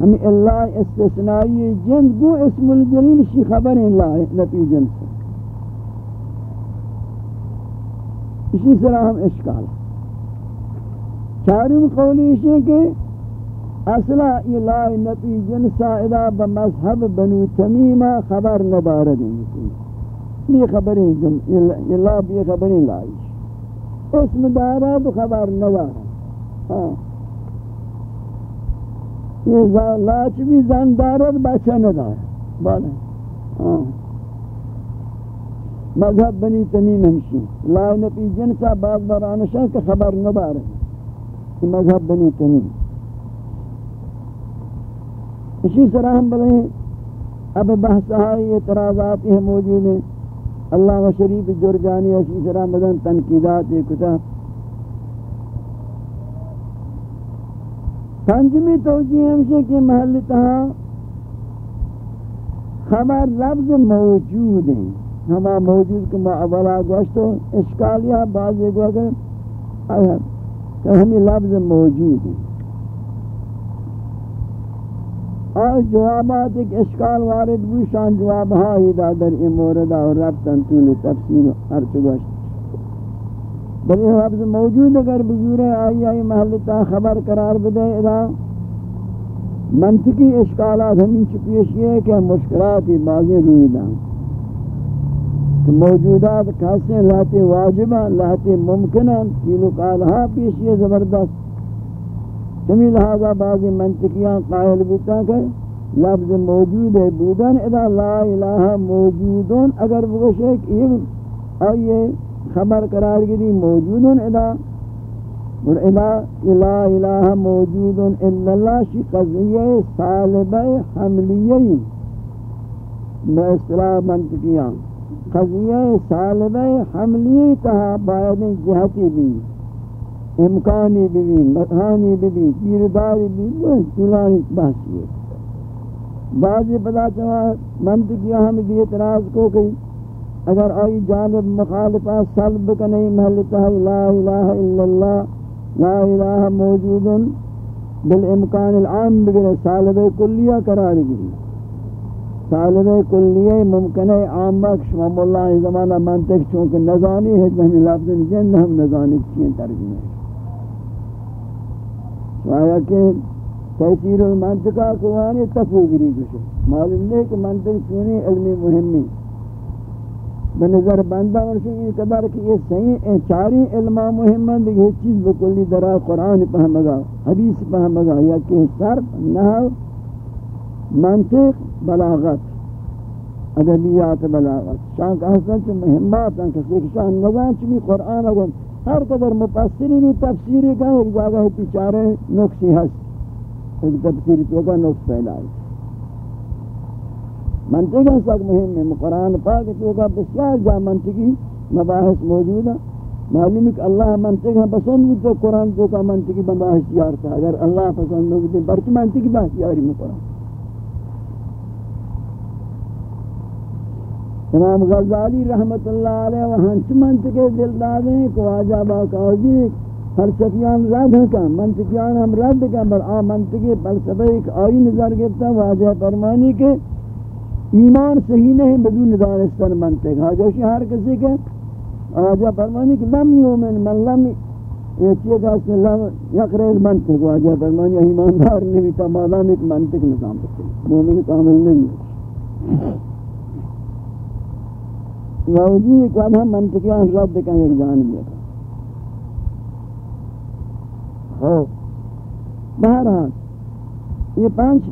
ہمیں اللہ استثنائی جنس گو، اسم الجلیل شی خبر اللہ نفی جنس اسی طرح ہم اشکال۔ چاروں قولی اسی کہ اصلا الہ نبی جنسا ادا بمذہب بنو تمیمہ خبر نبارد بھی خبریں الہ بھی خبریں لائش. اسم دارا تو خبر نبارد ہاں. یہ لاچ بھی زن دارد بچہ ندار بالا ہاں. مذہب بنی تمیم ہمشی. لائے نپی جنسا باغ برانشا کہ خبر نبار ہے مذہب بنی تمیم. اسی طرح ہم بلے اب بحثہائی اعتراضات ہیں موجود ہیں۔ اللہ و شریف جرجانی اسی طرح مدن تنقیدات کتا۔ پنجمی توجیہ ہمشہ کے محل تہا خبر لفظ موجود ہیں۔ ہما موجود کہ ما اولا گوشتو اشکالیا بعضی گو اگر کہ ہمیں لفظ موجود ہیں۔ اور جوابات ایک اشکال وارد بھی شان جواب ہائی دا در ای موردہ اور ربطن تون تفسیر ہر چگوشت بلی لفظ موجود اگر بزور آئی آئی محلتا خبر قرار بدے ادا منطقی اشکالات ہمیں چپیشی ہے کہ مشکلات بازی روئی دا کہ موجودات کھاسے لاتے واجبہ لاتے ممکنہ کیلو کالہا پیشی زبردست تمی لہذا بعضی منطقیاں قائل بتا کہ لفظ موجود ہے بودن ادا لا الہ موجودون، اگر بگوشے کہ یہ آئیے خبر قرار گری موجودون ادا اور الا لا الہ موجودون الا اللہ شی قضیہ صالبہ حملیہ میں اصطلاح منطقیاں قضیہ صالبہ حملی تہا باید جہتی بھی۔ امکانی بھی مکانی بھی کیرداری بھی بھی چلانی بحثی ہے بعضی پتا چاہا منطقیہ ہم بھی اعتراض کو کہ اگر آئی جانب مخالفہ سلب کنی محلتا ہے لا الہ الا اللہ، لا الہ موجود بالامکان العام بگرے سالب کلیہ قرار گری طالب کلیہ ممکن ہے عام بخش شمام اللہ زمانہ منطق چونکہ نظانی ہے ہمیں لفظ جن ہم نظانی چین ترجمہ۔ ہے آیا کہ تحصیل المنطقہ کوانی تفوگری کشے معلوم نہیں کہ منطق چونی علمی مہمی۔ بنظر بندہ ورشو یہ قدر کہ یہ صحیح چاری علمہ مہمان دیکھ یہ چیز بکلی درہ قرآن پہمگا حدیث پہمگا یا کہ صرف نحو، منطق، بلاغت، ادبیات بلاغت۔ شان کا حسن چو مہمات ہیں کہ شان نظام چمی قرآن اگر ہر قدر مفسری بھی تفسیری کا ایک جگہ پیچارے نقصی ہست۔ ایک تفسیری تو کا نقص پھیلائی منطقہ سک مہم ہے۔ قرآن پاک تو کا بسیار جا منطقی مباحث موجود ہے معلوم ہے کہ اللہ منطقہ پسند بھی تو قرآن تو کا منطقی مباحث یار تھا اگر اللہ پسند ہوگی تو برچ منطقی بحث یاری میں قرآن امام غزالی رحمت اللہ علیہ وہاں چھ منطقے دل دادیں کو آجا باقاوزی فلسفیان رد کا منطقیان ہم رد کا بل آ منطقی فلسفہ ایک آئی نظر گفتا واجہ فرمانی کے ایمان صحیح نہیں، بدون دانستان منطق حاجہ ہر کسی کے آجا فرمانی کہ لم یومن من لم یہ چیز اس لم یقرے المنطق واجہ فرمانی ایماندار نہیں تا مادام ایک منطق نظام بکتے مومن کامل نہیں۔ موجی کو ہم منطقیان رد کہیں ایک جانب دیکھا ہو بہرحال، یہ پانچ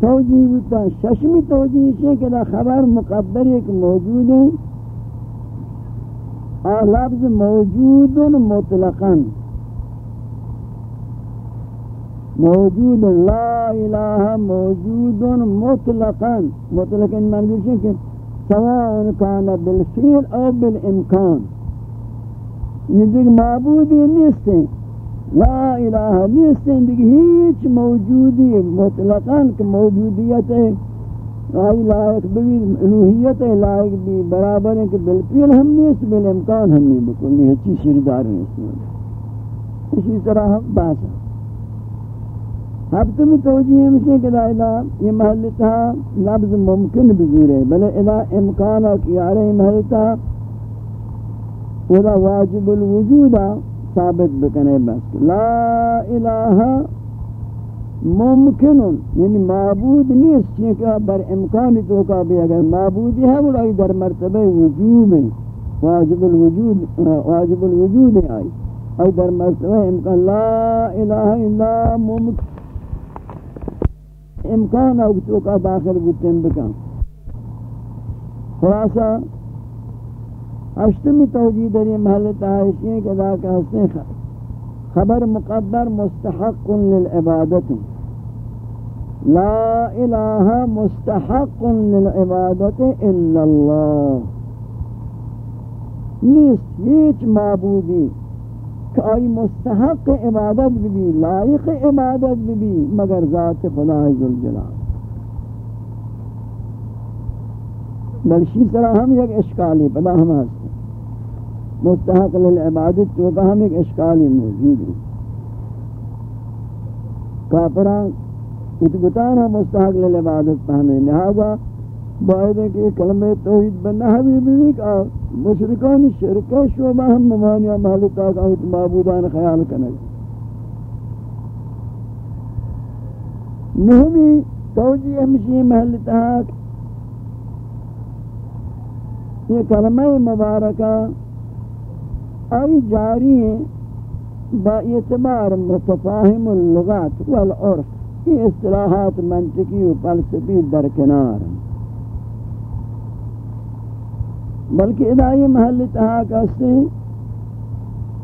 توجیہ ہوتا ششمی توجیہ سے کہ خبر مقبر ایک موجود ہے اور لفظ موجود مطلقا۔ موجود، لا الہ موجود مطلقا۔ مطلقا منظور ہے کہ سواء كان بالفعل او بالامكان. ندیگ معبودی نیستیں لا الہ نیستیں دیکھ ہیچ موجودی مطلقاً کہ موجودیت ہے آئی لائق بھی الوحیت ہے لائق بھی برابر ہے کہ بالفعل ہم نیست بالامکان ہم نہیں بکل نہیں اچھی شردار نیست اسی طرح ہم بات ہے ہفتہ میں توجیہ ہمشہ کہ الہ یہ محل تھا لفظ ممکن بزور ہے بلے الہ امکان کیارے یہ محل تھا۔ الہ واجب الوجود ثابت بکنے بس۔ لا الہ ممکن یعنی معبود نہیں اس چیئے کہ بر امکان تو کا بھی اگر معبودی ہے وہ در مرتبہ وجود ہے۔ واجب الوجود واجب الوجود ہے۔ آئی ای در مرتبہ امکان لا الہ الا ممکن۔ امکان تو کا داخل بکن بکن. خلاصہ اشتمی توجیہ در محل ہے کہ ذاکہ حسن خبر مقدر مستحق للعبادت. لا الہ مستحق للعبادت الا اللہ نیست ہیچ معبودی کہ آئی مستحق عبادت بھی، لائق عبادت بھی، مگر ذات خدا ذوالجلال۔ بلشی طرح ہم ایک اشکالی پدا ہم ہستے مستحق للعبادت تو کہ ہم ایک اشکالی موجود ہیں۔ کافران اتگتان ہم مستحق للعبادت پہمیں لہذا باید ہے کہ کلمہ توحید بنا حبیبی بھی کہ مشرکان شرکہ شعبہ ہم ممانیہ محلتا کہ ہم معبودان خیال کرنے نہمی توجیہ ہمشی محلتا یہ کلمہ مبارکہ آئی جاری ہیں با اعتبار متفاہم اللغات والعرف یہ اصطلاحات منطقی و فلسفی درکنار ہیں بلکہ ادائی محل تہا کہتے ہیں۔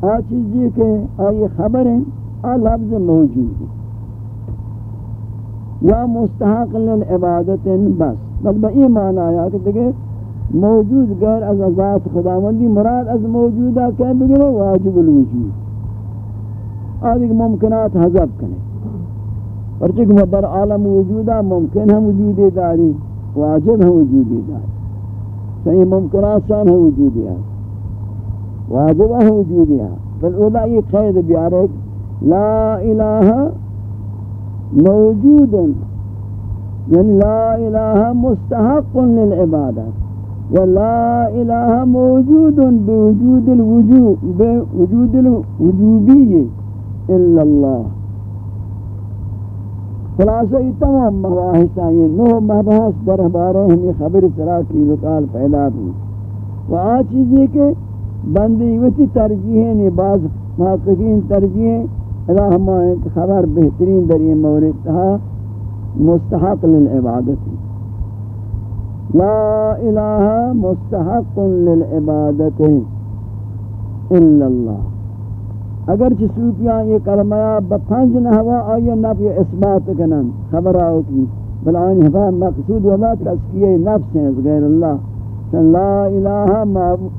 آ چیزی کے آئی خبریں آ لفظ موجود ہیں۔ یا مستحق لن للعبادت بس۔ بل با این معنی آیا کہ دیکھے موجود غیر از ذات خداوندی مراد از موجودہ کہ بگرے واجب الوجود۔ آدھے ممکنات حذب کنے پرچک در عالم وجودہ ممکن ہم وجودی داری، واجب ہم وجودی داری۔ صحیح ممکنات شان ہے وجودی ہے واجب ہے وجودی ہے بل اولا یہ قید بیارے لا الہ موجود. یعنی لا الہ مستحق للعبادت یا لا الہ موجود بوجود الوجود بوجود الوجوبی إلا اللہ خلاصہ یہ تمام مباحث آئیں نو مباحث در بارے ہمیں خبر سرا کی وکال پیدا بھی و آ چیزیں کہ بندی وتی ترجیح نے بعض محققین ترجیح ادا ہمائیں خبر بہترین در یہ مورد تھا، مستحق للعبادت۔ لا الہ مستحق للعبادت الا اللہ۔ اگر چھ سوپیاں یہ کلمہ بپنج نحوہ آئیے نفی اثبات کنن، خبر آؤ کی، بل آئین حفا مقصود ولا تذکیہ نفس ہیں غیر اللہ۔ لا الہ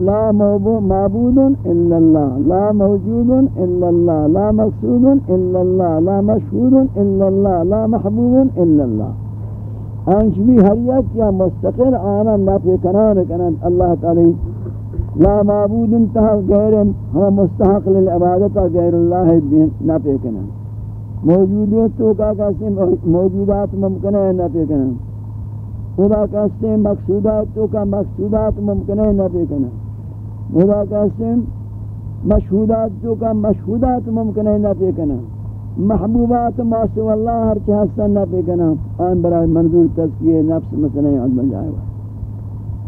لا معبود الا اللہ، لا موجود الا اللہ، لا مقصود الا اللہ، لا مشہود الا اللہ، لا محبوب الا اللہ۔ آنچ بھی ہر یک کیا مستقل آنا نفی کنان کنن اللہ تعالی لا معبود انتہا غیر ہم مستحق للعبادت غیر اللہ نہ پیکنا موجودیت تو کا کہتے موجودات ممکن ہے نہ پیکنا خدا کہتے مقصودات تو کا مقصودات ممکن ہے نہ پیکنا خدا کہتے مشہودات تو کا مشہودات ممکن ہے نہ پیکنا محبوبات ما سوى اللہ ہر چہستہ نہ پیکنا آن برای منظور تذکیہ نفس مثلا عظم جائے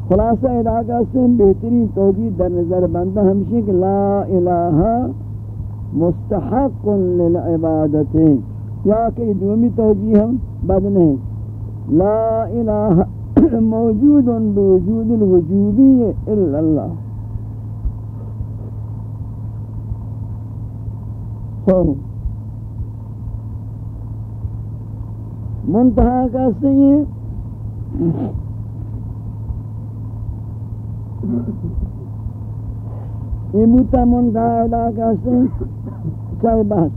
خلاصہ علاقہ سے بہترین توجید در نظر بندہ ہمشہ کہ لا الہ مستحق للعبادت یا کہ دومی توجیہ ہم بد نہیں۔ لا الہ موجود بوجود الوجودی الا اللہ منتہا کا سے یہ یہ موتا مندہ علاقہ سے چاہے بحث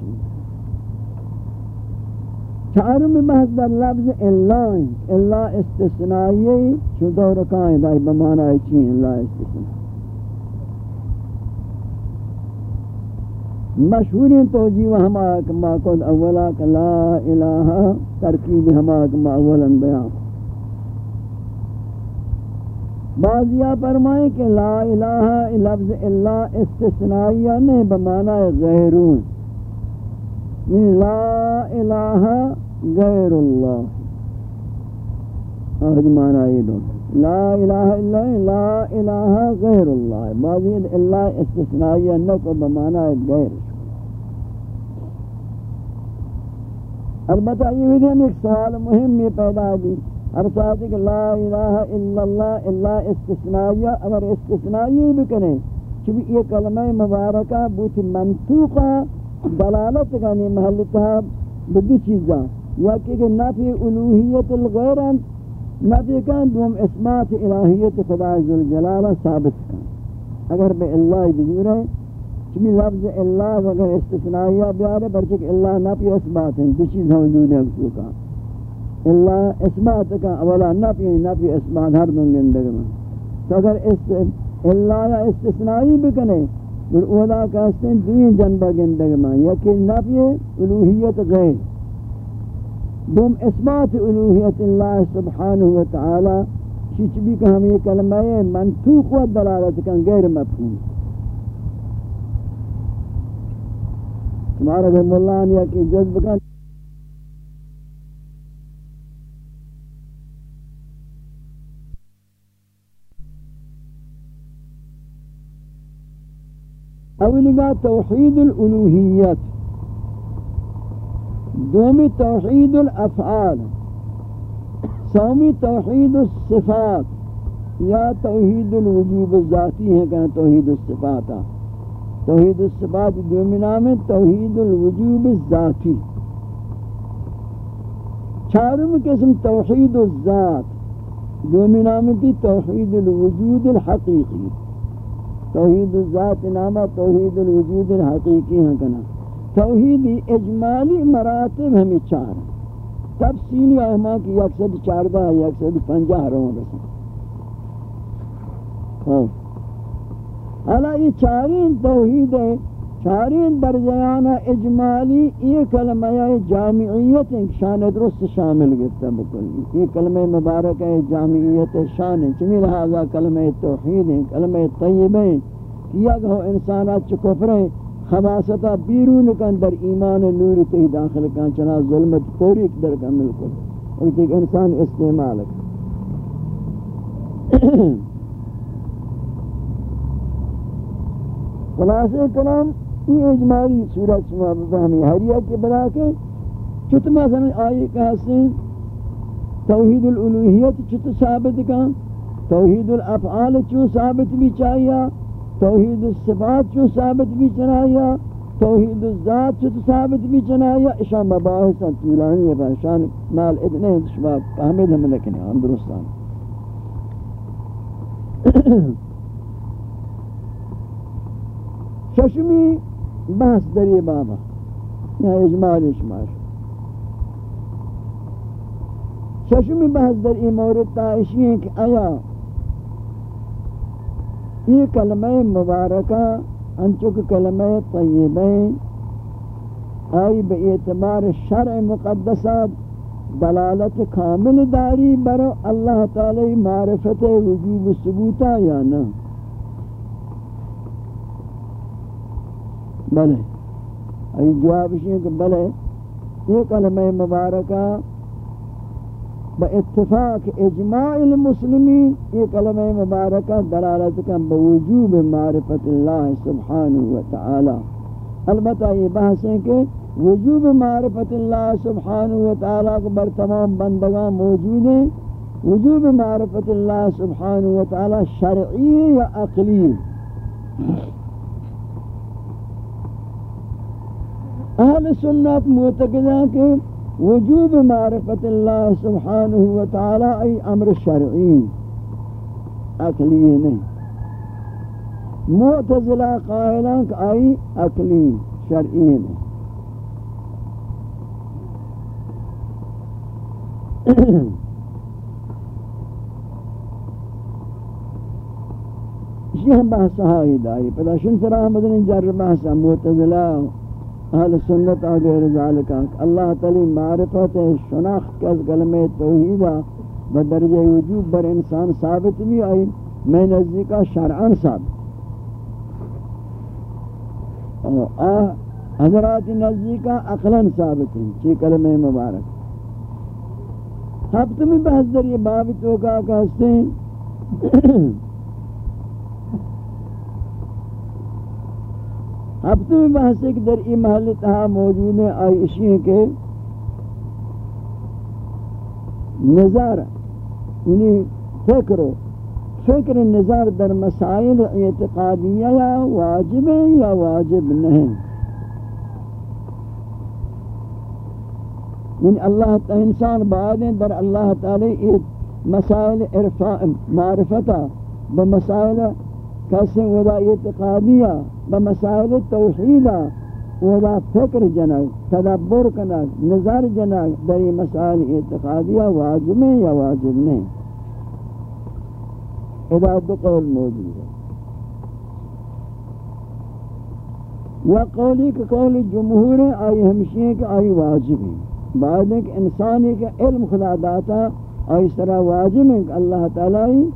چارم بحث در لفظ اللہ اللہ استثنائی چو دو رکائیں دائی بمانا چین اللہ استثنائی مشہورین توجیہ ہما کما کود اولا کہ لا الہ ترکیب ہما کما اولا بیان. بعضیا فرمائیں کہ لا الہ لفظ اللہ استثنائیہ نہیں، بمعنی غیرون۔ یعنی لا الہ غیر اللہ۔ آخر معنی یہ دو۔ لا الہ الا لا الہ غیر اللہ۔ بعضی اللہ استثنائیہ نکو بمعنی غیر۔ البتہ یہ بھی ہم ایک سوال مهم یہ پیدا دی ہر ساتھ کہ لا الہ الا اللہ، الا استثنائیہ، اگر استثنائی بکنے، چونکہ یہ کلمہ مبارکہ بوت منطوقہ، دلالت کرنے محل تحاب بدو چیزاں یا کہ نفی الوحیت الغیر نفی کن دوم اسمات الہیت خدا عزوجلالہ ثابت کن۔ اگر بے اللہ بزور ہے چمی لفظ اللہ اگر استثنائیہ بیارے برچک اللہ نفی اسبات ہیں۔ دو چیز موجود ہیں، اس کا اللہ اسبات کا اولا نفی نفی اسبات ہر دن گندگ میں تو اگر اس اللہ یا استثنائی بکنے پھر اولا کہتے ہیں دوئی جنبہ گندگ میں یکی نفی الوحیت غیر۔ دوم اثبات الوحیت اللہ سبحانہ وتعالی چیچ بھی کہ ہم یہ کلمہ منطوق و دلالت کن غیر مفہوم۔ تمہارا رحم اللہ نے کہ جذب کا اولی کا توحید الالوحیت دومی توحید الأفعال. سومی توحید الصفات. یا توحید الوجوب الذاتی ہے کہ توحید الصفات. توحید الصفات دومی نام ہے توحید الوجوب الذاتی چارم قسم توحید الذات. دومی نام توحید الوجود الحقیقی. توحید الذات نامہ توحید الوجود الحقیقی ہیں کنا توحید اجمالی مراتب ہمیں چار ہیں۔ تفصیلی احما کی یک سد چاردہ یک سد پنجہ رہوں رسن ہاں۔ حالا یہ چارین توحید ہے چارین درجیان اجمالی یہ کلمہ جامعیت شان درست شامل گفتا بکل یہ کلمہ مبارک ہے، جامعیت شان چمی لہذا کلمہ توحید ہیں کلمہ طیب ہیں کہ یک ہو انسانات چکفر ہیں خباستہ بیرون کن در ایمان نور تی داخل کن، چنا ظلمت پوری در کن ملکل وقت ایک انسان استعمال کن خلاصے کلام یہ اجمالی صورت شما بفہمی حریہ کے بلا کے چت مثلا آئی کہ ہستیں توحید الالوحیت چت ثابت کن توحید الافعال چون ثابت بھی چاہیے، توحید الصفات چو ثابت بھی چنایا توحید الذات چو ثابت بھی چنایا اشان مباحث طولانی ہے شان مال ادنے شباب فهمید ہم لکنے ہم درستان ششمی بحث در یہ بابا. یعنی یا اجمال اشمار ششمی بحث در این مورد تائشی ہے کہ آیا یہ کلمہ مبارکہ انچک کلمہ طیبین آئی بے اعتبار شرع مقدسات دلالت کامل داری برو اللہ تعالی معرفت وجوب ثبوتا یا نہ بلے۔ ای جواب ہے کہ بلے، یہ کلمہ مبارکہ با اتفاق اجماع المسلمین، یہ کلمہ مبارکہ دلالت کن بوجوب معرفت اللہ سبحانہ وتعالی البتہ یہ بحث ہے کہ وجوب معرفت اللہ سبحانہ وتعالی کو بر تمام بندگان موجود ہیں۔ وجوب معرفت اللہ سبحانہ وتعالی شرعی یا عقلی؟ اہل سنت معتقدہ کہ وجوب معرفت اللہ سبحانہ وتعالی ای امر شرعی اکلی نہیں۔ معتزلہ قائلان کہ ای اکلی شرعی نہیں۔ یہ ہم بحث ہائی دائی پدا شن سرا مدن جر بحث معتزلہ اہل سنت غیر ذالکہ اللہ تعالی معرفت شناخت کے کلمہ توحیدہ بدرجہ وجوب بر انسان ثابت بھی آئی۔ میں نزدیکا شرعان ثابت۔ حضرات نزدیکا اقلن ثابت ہیں چی کلمہ مبارک۔ ہفت میں بحث در یہ باب تو کا کہتے ہیں۔ اب تو بحث ایک در ای محل تہا موجود ہے آئی اشی ہے کہ نظر یعنی فکر فکر نظر در مسائل اعتقادیہ یا واجب ہے یا واجب نہیں۔ یعنی اللہ تعالی انسان بعد در اللہ تعالی مسائل عرفا معرفتہ بمسائل کسیں ودا اعتقادیہ۔ بمسائل توحیدہ ودا فکر جنگ، تدبر کنگ، نظر جنگ در مسائل اعتقادیہ واجب ہے یا واجب نہیں۔ ادا دو قول موجود ہے یا قولی کہ قول جمہور ہے آئی ہمشی ہیں کہ آئی واجب ہے بعد ایک انسانی کے علم خدا داتا، آئی اس طرح واجب ہے کہ اللہ تعالی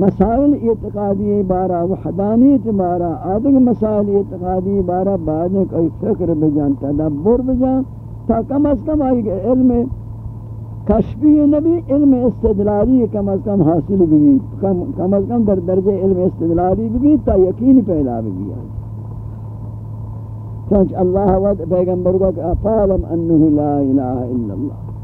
مسائل اعتقادی بارہ وحدانیت بارہ آدھگ مسائل اعتقادی بارہ بعد میں کوئی فکر بجان تدبر بجان تا کم از کم آئی علم کشفی نبی علم استدلالی کم از کم حاصل بھی کم, از کم در درجہ علم استدلالی بھی تا یقین پہلا بھی چونچہ اللہ ود پیغمبر کو کہ افالم انہو لا الہ الا اللہ۔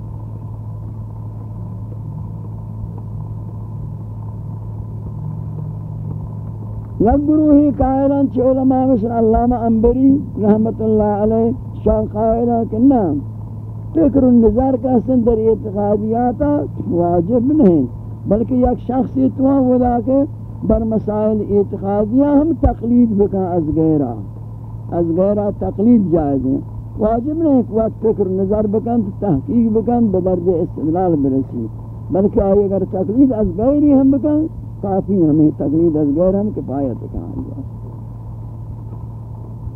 یک گروہی قائلان چھ علماء مثل علامہ انبری رحمت اللہ علیہ شان قائلان کہ نام فکر النظر کا سن در اعتقادیاتا واجب نہیں، بلکہ یک شخصی تو ودا کے بر مسائل اعتقادیہ ہم تقلید بکن از غیرہ از غیرہ تقلید جائز ہیں۔ واجب نہیں کہ وقت فکر نظر بکن، تحقیق بکن بدرجہ استدلال برسی بلکہ آئی اگر تقلید از غیری ہم بکن کافی ہمیں تقلید از غیر ہم کفایت کہاں جائے۔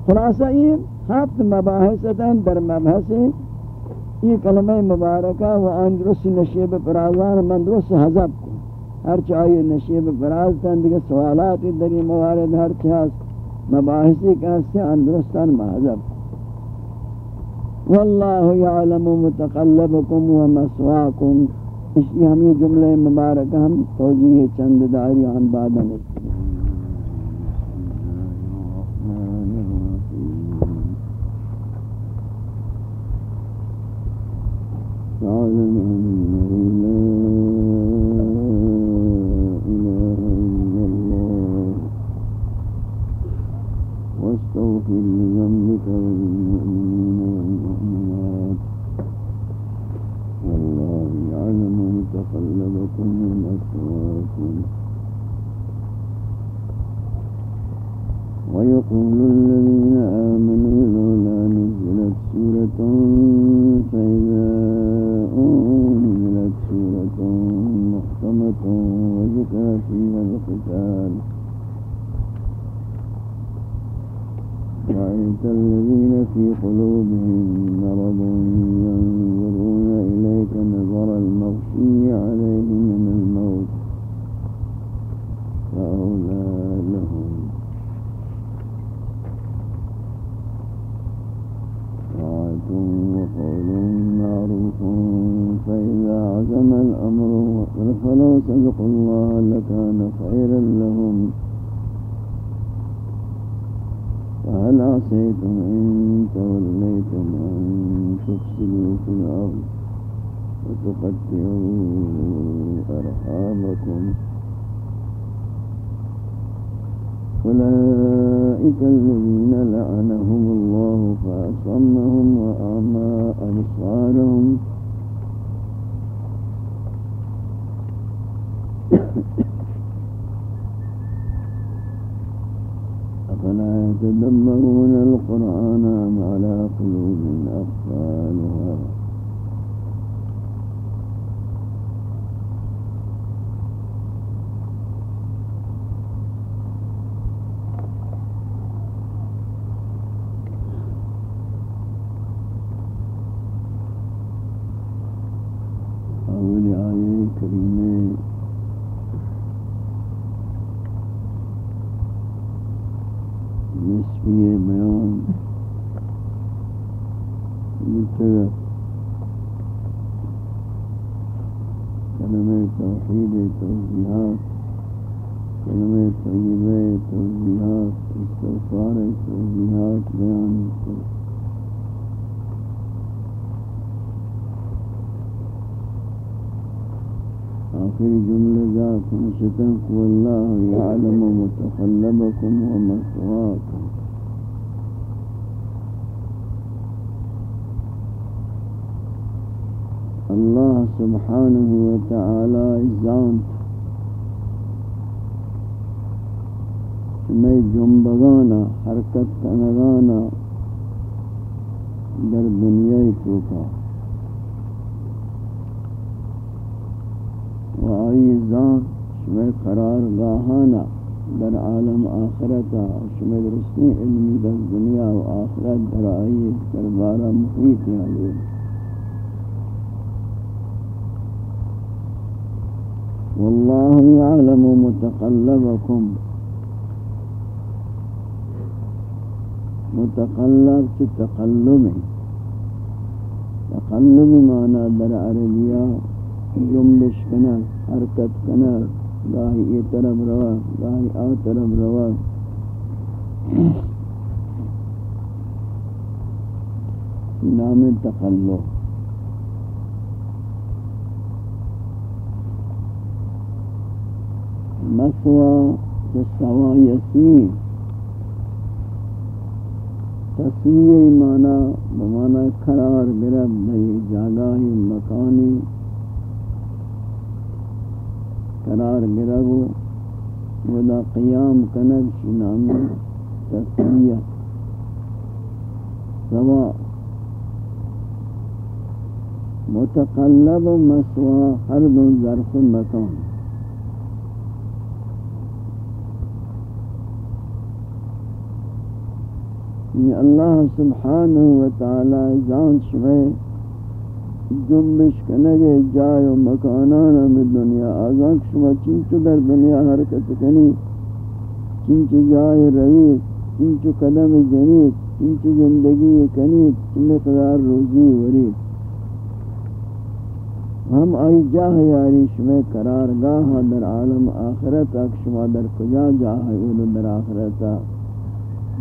خلاصہ یہ ہفت مباحثتاں در مبحث یہ کلمہ مبارکہ و آن درست نشیب پرازان من درست حضب کو ہر چاہیے نشیب پراز تن دیکھ سوالات در یہ موارد ہر چاہیے مباحثی ہیں آن درستان محضب واللہ یعلم متقلبکم و مسواکم۔ اس لیے ہم یہ جملے مبارک ہم توجیہ چند داری آن بعد میں واستغفر توجيهات استغفار توضیحات بيان. کو آخر جملة ذات مشتنك والله يعلم متقلبكم ومثواكم. الله سبحانه وتعالى زانت میں جنبگانا حرکت کنگانا در دنیا توکا و آئی زان شمی قرار گاہانا در عالم آخرتا شمی درستی علمی در دنیا و آخرت در آئی دربارہ محیط یعنی والله يعلم متقلبكم متقلب کی تقلب تقلب معنی در عربیہ جنبش کنر حرکت کنر گاہی یہ طرف روا گاہی آ طرف روا نام تقلب. مسوا سوا یسمی تصویر مانا بمانا قرار گرب نئی جاگاہی، مکانی قرار گرب ودا قیام کنب شنامی تصویر سوا متقلب مسوا، ہر دو ظرف مکان یہ اللہ سبحانہ و تعالی جان شوے جنبش کنگے جائے و مکانانا میں دنیا آزان شما چنچو در دنیا حرکت کنی چنچو جائے روید چنچو قدم جنید چنچو زندگی کنید مقدار روزی ورید ہم آئی جاہ یاری شما قرار گاہ در عالم آخرت اک شما در کجا جاہ اولو در آخرت آخرتا؟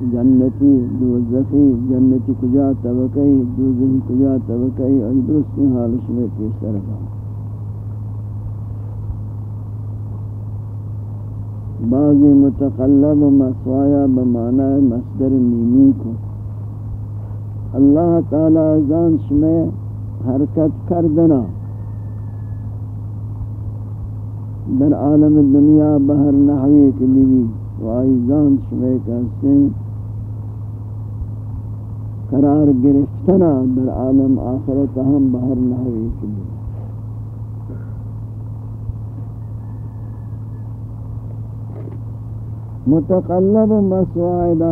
جنتی، دوزخی، جنتی کجا طبقی، دوزخی کجا طبقی اور درستی حالش میں پیش رہا بعضی متقلب و مسوایا بمعنی مصدر میمی کو. اللہ تعالی زانش میں حرکت کردنا. در عالم دنیا بہر نحوی کے لیے وائی زانش میں کہتے ہیں قرار گرفتنا در عالم آخرت ہم بہر نحوی کی متقلب مسوائدہ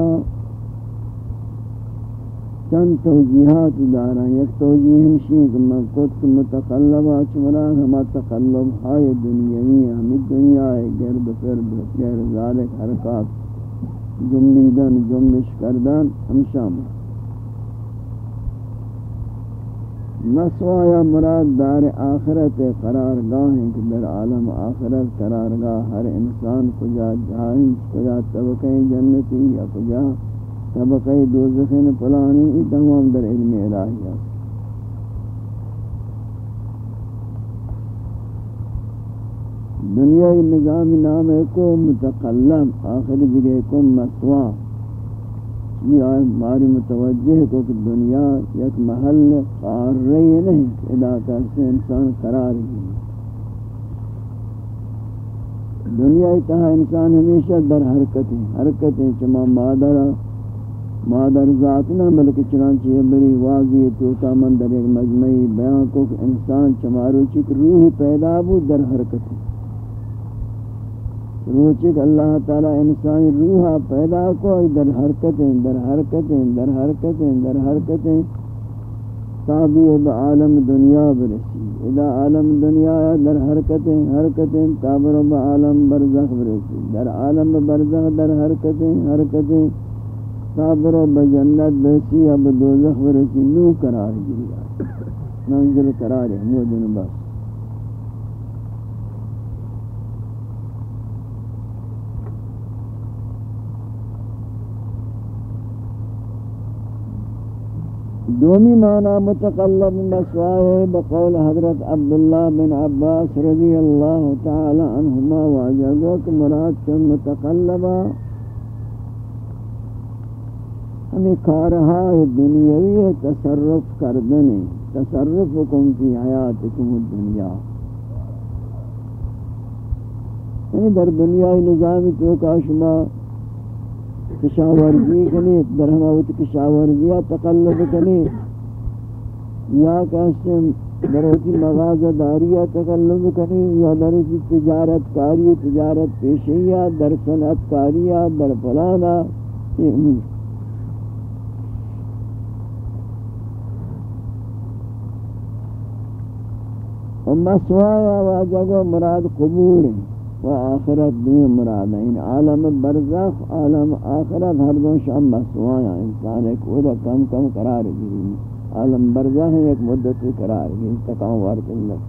چند توجیحات دارا یک توجیح ہمشی کہ میں قدس متقلبہ چمرا ہما تقلب ہائی دنیاوی ہمی دنیا ہے گرد فرد غیر ذالک حرکات جملیدن، جملش کردن ہمشہ میں مسوایا مراد دار آخرت قرار گاہیں کہ در عالم آخرت قرار گاہ ہر انسان کجا جائیں کجا طبقہ جنتی یا کجا طبقہ دوزخین پلانی ای تمام در علم الہی دنیا نظام نام کو متقلم آخر جگہ کو مسوا یہ ہماری متوجہ کو کہ دنیا یک محل قار رہی نہیں علاقہ سے انسان قرار گئی دنیا اتہا انسان ہمیشہ در حرکتیں حرکتیں چما مادر مادر ذات نہ، بلکہ چنانچہ یہ بڑی واضح توتا من در ایک مجمعی بیان کو کہ انسان چمارو چک روح پیدا بو در حرکتیں روچک اللہ تعالی انسانی روحا پیدا کو در حرکتیں در حرکتیں در حرکتیں در حرکتیں تابع بعالم دنیا برسی۔ اذا عالم دنیا در حرکتیں حرکتیں تابر بعالم برزخ برسی۔ در عالم برزخ در حرکتیں حرکتیں تابر بجنت برسی، اب دوزخ برسی۔ نو قرار گری منزل قرار ہے مودن بس۔ دومی معنی متقلب مسوائے بقول حضرت عبداللہ بن عباس رضی اللہ تعالی عنہما واجہ مراد چن متقلبہ ہمیں کارہا دنیاوی تصرف کردنے تصرف کم کی حیاتکم الدنیا۔ یعنی در دنیای نظامی تو شما کشاورزی کنی در ہماوت کشاورزی تقلب کنی. یا کہتے دروتی مغازہ داریہ تقلب کنی، یا دروتی تجارت کاری، تجارت پیشیہ در صنعت کاریہ در فلانا. مسوایا واجہ مراد قبور. ہیں و آخرت دنیا مراد ہیں عالم برزخ عالم آخرت ہر دو شام مسوایا انسان ایک اودا کم کم قرار گئی۔ عالم برزخ ایک مدت قرار گئی۔ تکاؤں وارد اللہ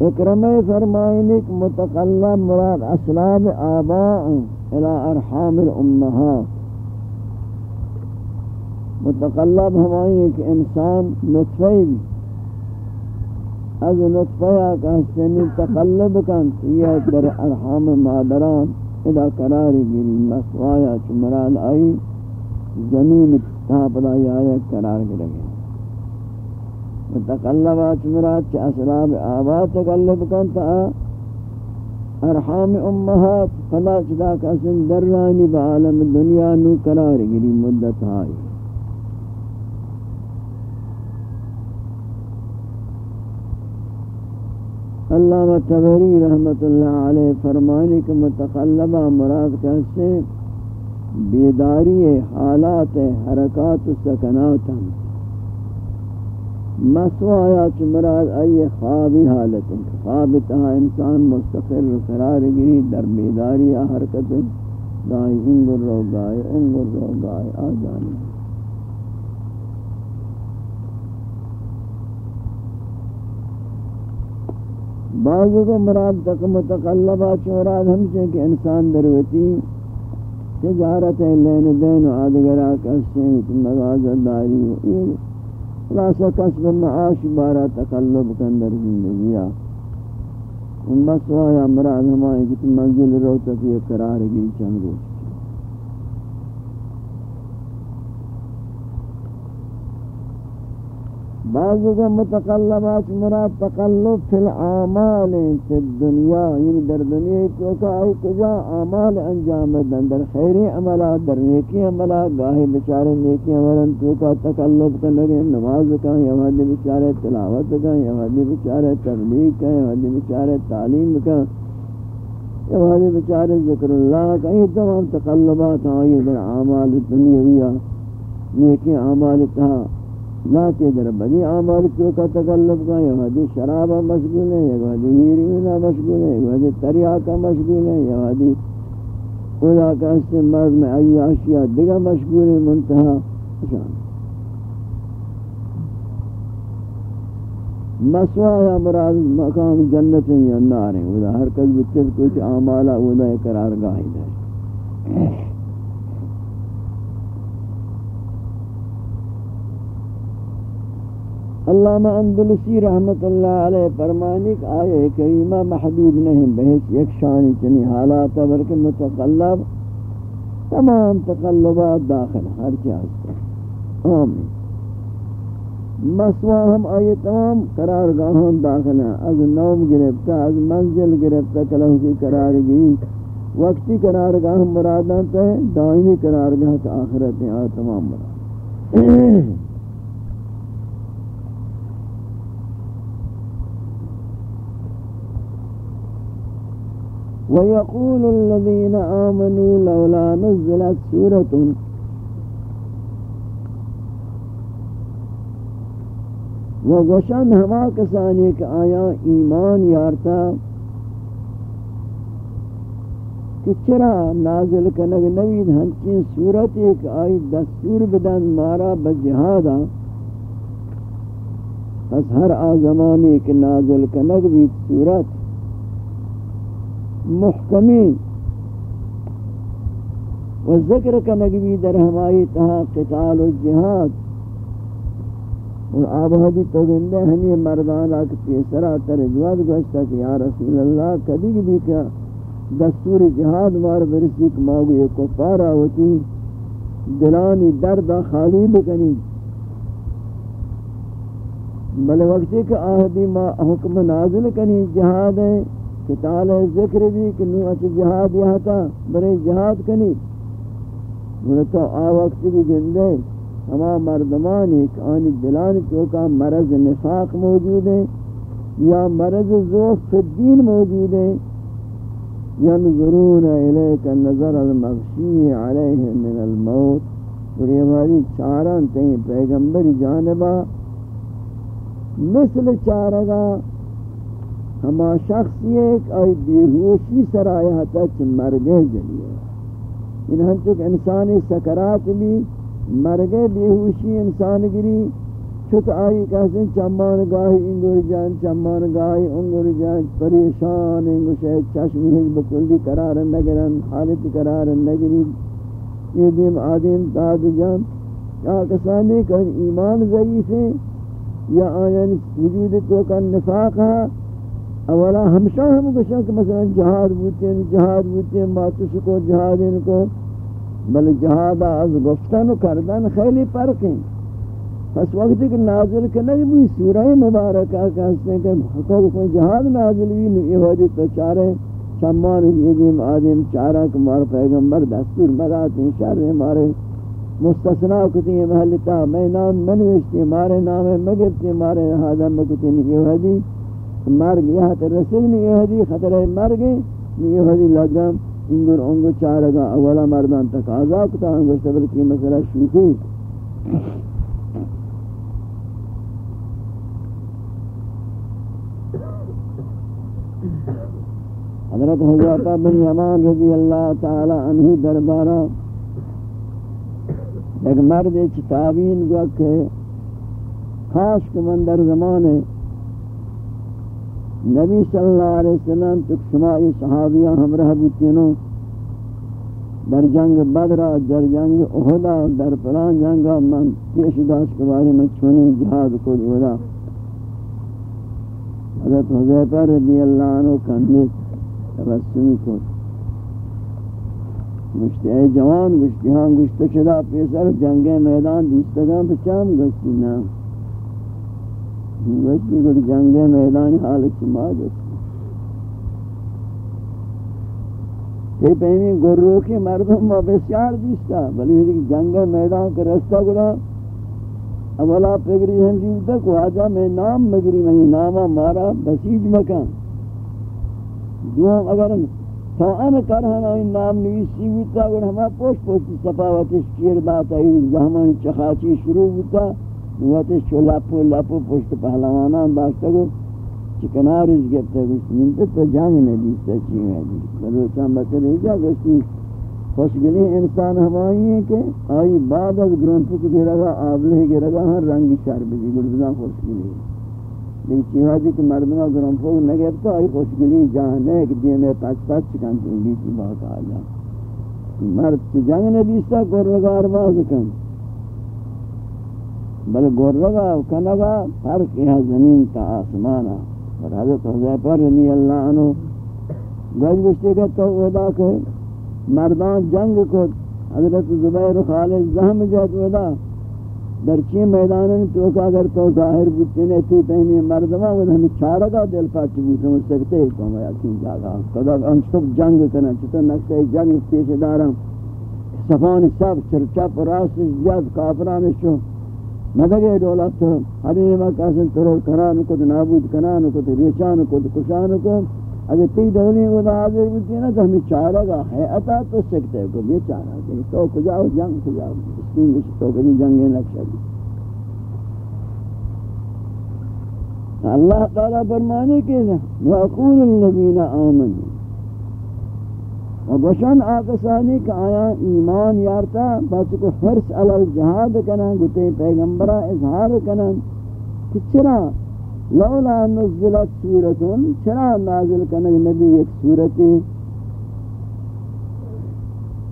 اکرمہ فرمائن ایک متقلب مراد اسلام آباء إلى ارحام الامہات متقلب ہمائی ایک انسان نطفی بھی۔ از نطفہ کا سنی تقلب کن یہ در ارحام مادران. ادا قرار گیری مسوایا چمرال آئی، زمین تاپدا آیا قرار گرگی متقلبہ چمرات چا اسلام آباد تقلب کن تا ارحام امہات. فلا چدا کسن در رانی بعالم دنیا نو قرار گیری مدت آئی. علامہ تبری رحمت اللہ علیہ فرمانے کے متقلبہ مراد کیسے بیداری حالات حرکات سکنات مسوا آیات مراد ای خوابی حالت خواب تہا انسان مستقر قرار گری در بیداری حرکت گائے انگر رو گائے انگر رو گائے، آ جانے۔ بعض کو مراد تک متقلبہ چوراد ہم سے کہ انسان دروتی تجارت لین دین و آدگرہ کسے مغازہ داری یہ خلاصہ کسب معاش بارہ تقلب کندر زندگیہ ان بس وایا مراد ہمائیں کہ منزل رو تک یہ قرار گی چند روز بعض کو متقلبات مراد تقلب فی العامال فی الدنیا یعنی در دنیا تو کا ای کجا اعمال انجام دن در خیر عملات، در نیکی عملات گاہی بچارے نیکی عملان تو کا تقلب کر لگے، نماز کا یا ودی بچارے تلاوت کا یا ودی بچارے تبلیغ کا یا ودی بچارے تعلیم کا یا ودی بچارے ذکر اللہ کا یہ تمام تقلبات ہیں در اعمال دنیاویہ، نیکی اعمال تھا۔ ذاتی در بدی عمال تو کا تکلف کا یہ حدی شراب مشغول ہے یہ حدی ہیروین مشغول ہے یہ حدی تریاک مشغول ہے یہ حدی خدا کا استعمال میں ای اشیاء دیگر مشغول ہے، منتہا شان مسوا یا مراد مقام جنت یا نار ہے ہر کس بچے کچھ اعمال وہ قرار گاہ ہے علامہ اندلسی رحمت اللہ علیہ فرمانی کہ آئے کریمہ محدود نہیں بہت یک شانی چنی حالات برکہ متقلب، تمام تقلبات داخل، ہر چیز آمین۔ مسوا ہم آئے تمام قرار گاہوں داخل ہیں، از نوم گرفتا از منزل گرفتا کلہ کی قرار گئی وقتی قرار گاہ مرادات ہے دائمی قرار گاہ آخرت ہیں آئے تمام مراد۔ ويقول الذين آمنوا لولا نزلت سورة. وغشن ہما کسانی کہ آیا ایمان چرا نازل کنگ نوید ہنچین صورت ایک آئی دستور بدن مارا بجہادا پس ہر آزمانی کہ نازل کنگ بھی صورت. محکمین و ذکر کا نگوی در ہمائی تہا قتال و جہاد اور آبادی تو گندے ہنی مردان آکھ پیسرا تر جواد گوشتا کہ یا رسول اللہ کبھی بھی کیا دستور جہاد مار برسی کماؤگی کفارا ہوتی دلانی درد خالی بکنی بل وقتی کہ آہدی ما حکم نازل کنی جہاد ہے کتال ذکر بھی کہ نو اچھ جہاد یہاں تا، برے جہاد کنی۔ انہوں تو آ وقت کی گندے ہما مردمان ایک آنی دلان تو کا مرض نفاق موجود ہے یا مرض ذوف فی الدین موجود ہے ينظرون إليك النظر المغشي عليه من الموت۔ اور یہ ہماری چاران تہیں پیغمبر جانبا۔ مثل چارگا ہما شخص ایک آئی بیہوشی سرایا تچ مرگے جلیے ان ہم چک انسانی سکرات بھی مرگے بیہوشی انسان گری چھت آئی کہتے ہیں چمان گاہی انگر جان چمان گاہی انگر جان، پریشان انگر شاید چشمی ہی بکلی قرار نگرن، حالت قرار نگری. یہ دیم آدم داد جان کیا کسانی کہ ایمان ضعیف ہیں یا آیان وجود تو کا نفاق ہے اولا ہمشہ ہم گوشن کہ مثلا جہاد بوتے ہیں، جہاد بوتے ہیں، ماتش کو، جہاد ان کو، بل جہاد از گفتن و کردن خیلی فرق ہیں پس وقتی کہ نازل کرنے بھی سورہ مبارکہ کہتے ہیں کہ حقوق کو جہاد نازل بھی نہیں ہوتی تو چارے چمان یدیم آدم چارہ کمار پیغمبر دستور مداتی شر ہمارے مستثناء کتی محلتا میں نام منوشتی مارے نام مگرتی مارے حادم مکتی نہیں ہوتی مرگ یہاں تر رسل نہیں ہوتی خطر مرگ نہیں ہوتی لگم انگر انگو چارگا اولا مردان تک آزاد کتا انگو سبل کی مسئلہ شوفی حضرت حضرت بن یمان رضی اللہ تعالی عنہ دربارہ ایک مرد چتابین گو کہ خاص کے من در زمانے نبی صلی اللہ علیہ وسلم تک شمائی صحابیاں ہمراہ بوتینوں در جنگ بدرہ در جنگ احدا در پلان جنگا من پیش داشت کے بارے میں چھونے جہاد کو دولا حضرت حضیفہ رضی اللہ عنہ کندیت تبسمی کن۔ گشتی اے جوان گشتی ہاں گشتی چدا پیسر، جنگ میدان دیستگاں پچام گشتی نا گشتی گشتی جنگ میدان حالت چما گشتی تے پہمی گروہ کی مردم ما بسیار دیستا بلی ہوئی جنگ میدان کا رستہ گلا اولا پگری ہم جیتا کو آجا، میں نام مگری، میں نامہ مارا، بسیج مکان۔ دوم اگر تا فان کرہنا این نام نویسی بوتا اگر ہما پوش پوش صفاوتش شیر داتا این زمان چخاچی شروع بوتا نواتش چو لپو لپو پشت پہلوانان داشتا گو چکنارش گفتا گوشتی من تو جنگ ندیستا چی مدی بلوچان بکر ایجا گوشتی خوشگلی انسان ہمائی ہیں کہ آئی بعد از گرنپک دے رگا آبلے گے رگا ہر رنگی شر بھی گردنا خوشگلی. ہے لیکن چیوازی کہ مردمہ گرم پھوگ نگیر تو آئی خوشگلی جہاں ہے کہ دین میں پاچ پاچ چکن تو لیتی بہت آجا مرد چی جنگ نبیستا گرگار باز کن. بل گرگا کنگا فرق یہاں زمین تا آسمانا۔ اور حضرت حضیفر رضی اللہ عنہ گوش گشتے کہ تو ودا کہ مردان جنگ کو حضرت زبیر خالد زہم جہت ودا در چی میدان تو کہ اگر تو ظاہر بوتے نے تھی پہنے مردما وہ ہمیں چارہ کا دل پاٹ بوتے ہم سکتے ہیں کہ میں اکین جاگا۔ خدا ان سب جنگ کرنا چتا نقشہ جنگ پیش دارم صفان سب چرچپ راست جد کافران شو۔ مدگے دولت تو ہر کاسن ترول کنان کو نابود کنان کو ریشان کو کشان کو۔ اگر تی دولی کو حاضر بودتی نا تو ہمیں چارہ گا ہے، اتا تو سکتے کو بھی چارہ دیں تو کجاؤ جنگ کجاؤ اسکین کچھ تو کبھی جنگیں نقشہ دی اللہ تعالیٰ فرمانے کے وَقُولُ الَّذِينَ آمَنُوا وگوشن آقسانی کہ آیا ایمان یارتا بس کو حرس علی الجہاد کنن گتے پیغمبرہ اظہار کنن کہ چرا؟ لولا نزلت سورتون، چرا نازل کنگ نبی ایک سورتی؟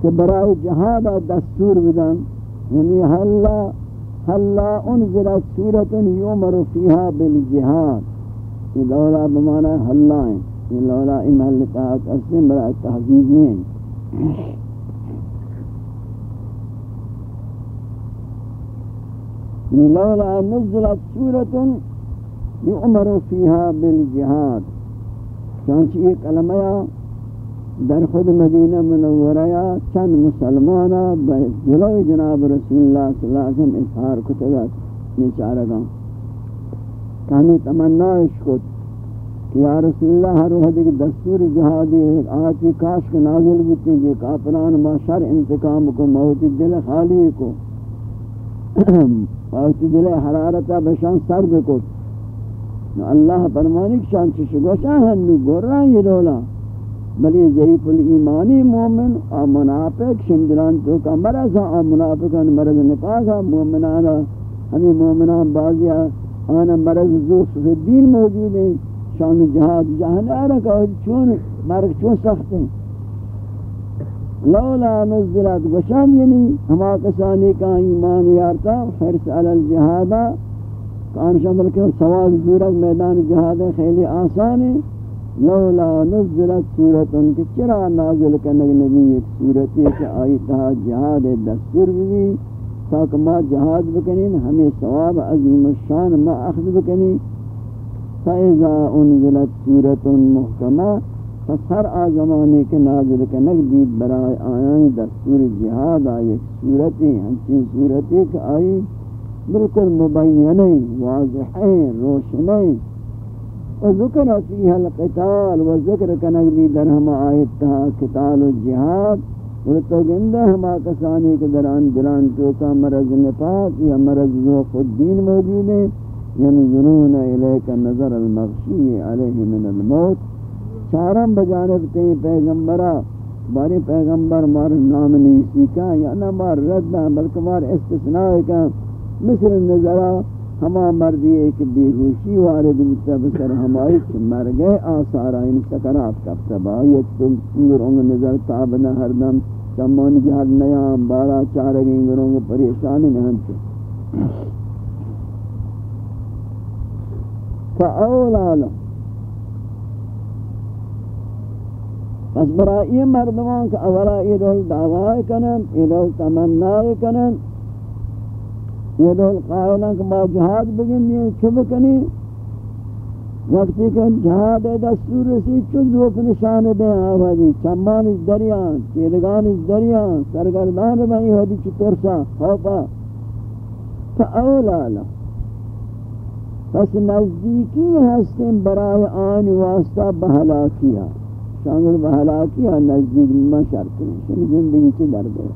کہ برائے جہاد دستور بدن. یعنی حلا حلا انزلت سورت یومر فیہا بالجہاد یہ لولا بمانا حلا ہیں لولا تاک اسم برائے تحضیزی ہیں لولا نزلت سورة يؤمر فيها بالجهاد. چانچہ یہ کلمہ در خود مدینہ منورہ چند مسلمانا جلو جناب رسول اللہ صلی اللہ علیہ وسلم اظہار کتگت یہ چارگاں کہنے تمنائش کت. یا رسول اللہ، ہر وحدی کی دستور جہادی ایک آتی کاش کے نازل بتی کہ کافران ما شر انتقام کو، موت دل خالی کو۔ آیت دل حرارتا بشان سرد کو۔ اللہ فرمانی کہ شان چشو گوشا ہنو گوران یہ دولا بلی ضعیف الایمانی مومن، آ منافق شمدران تو کا مرض آ منافقان مرض نفاق مومنانا ہمیں مومنان بازی آنا مرض زوف فی الدین موجود ہیں۔ شان جہاد جہان آرکا چون مرگ چون سخت ہیں لولا نزلت گشام یعنی ہما کسانی کا ایمان یارتا حرس علی الجہادا کان شامل کہ سوال زورک میدان جہاد خیلی آسان ہے لولا نزلت سورتن کہ چرا نازل کنگ نبی ایک سورتی کہ آئی تہا جہاد دستور بھی تاک ما جہاد بکنین ہمیں ثواب عظیم الشان ما اخذ بکنین فَإِذَا أُنزِلَتْ سُورَةٌ مُحْكَمَةٌ پس ہر کے نازل کنک دید برای آیان دستور جہاد آئی ایک صورتی ہنچین صورتی کہ آئی بالکل مبینی، واضحی، روشنی۔ و ذکر فیها القتال، و ذکر کنک بھی در ہم آیت تہا قتال و جہاد۔ اور تو گندہ ہما کسانی کے دران دلان تو کا مرض نفاق یا مرض ذوق الدین موجود ہے ینظرون الیک نظر المغشی علیہ من الموت. چارم بجانب تین پیغمبرہ باری پیغمبر مار نام نیسی کا، یا نہ مار رد نہ، بلکہ مار استثناء کا. مثل نظرہ ہما مردی ایک بیہوشی وارد مطلب متبسر ہمائی چھ مر گئے آثارا ان سکرات کا فتبایت تم سیر انگ نظر تابنا ہر دم چمان جہد نیام، بارا چارگیں گروں پریشانی نہیں چھے فأولا لهم پس برای مردمان که اولا یہ دول دعوی کنن یہ دول تمنای کنن یہ دول قائلن کہ ما جہاد بگن یہ چھ بکنی وقتی کہ جہاد دستور رسی چون دوک نشان دیں آوازی چمان اس دریان چیلگان اس دریان سرگردان بھائی چھ ترسا خوفا. فا اولا لهم پس نزدیکی ہستیں برای آن واسطہ بہلاکیہ شامل بحلاکی ہے نزدیک میں شرط نہیں شنی زندگی سے درد ہے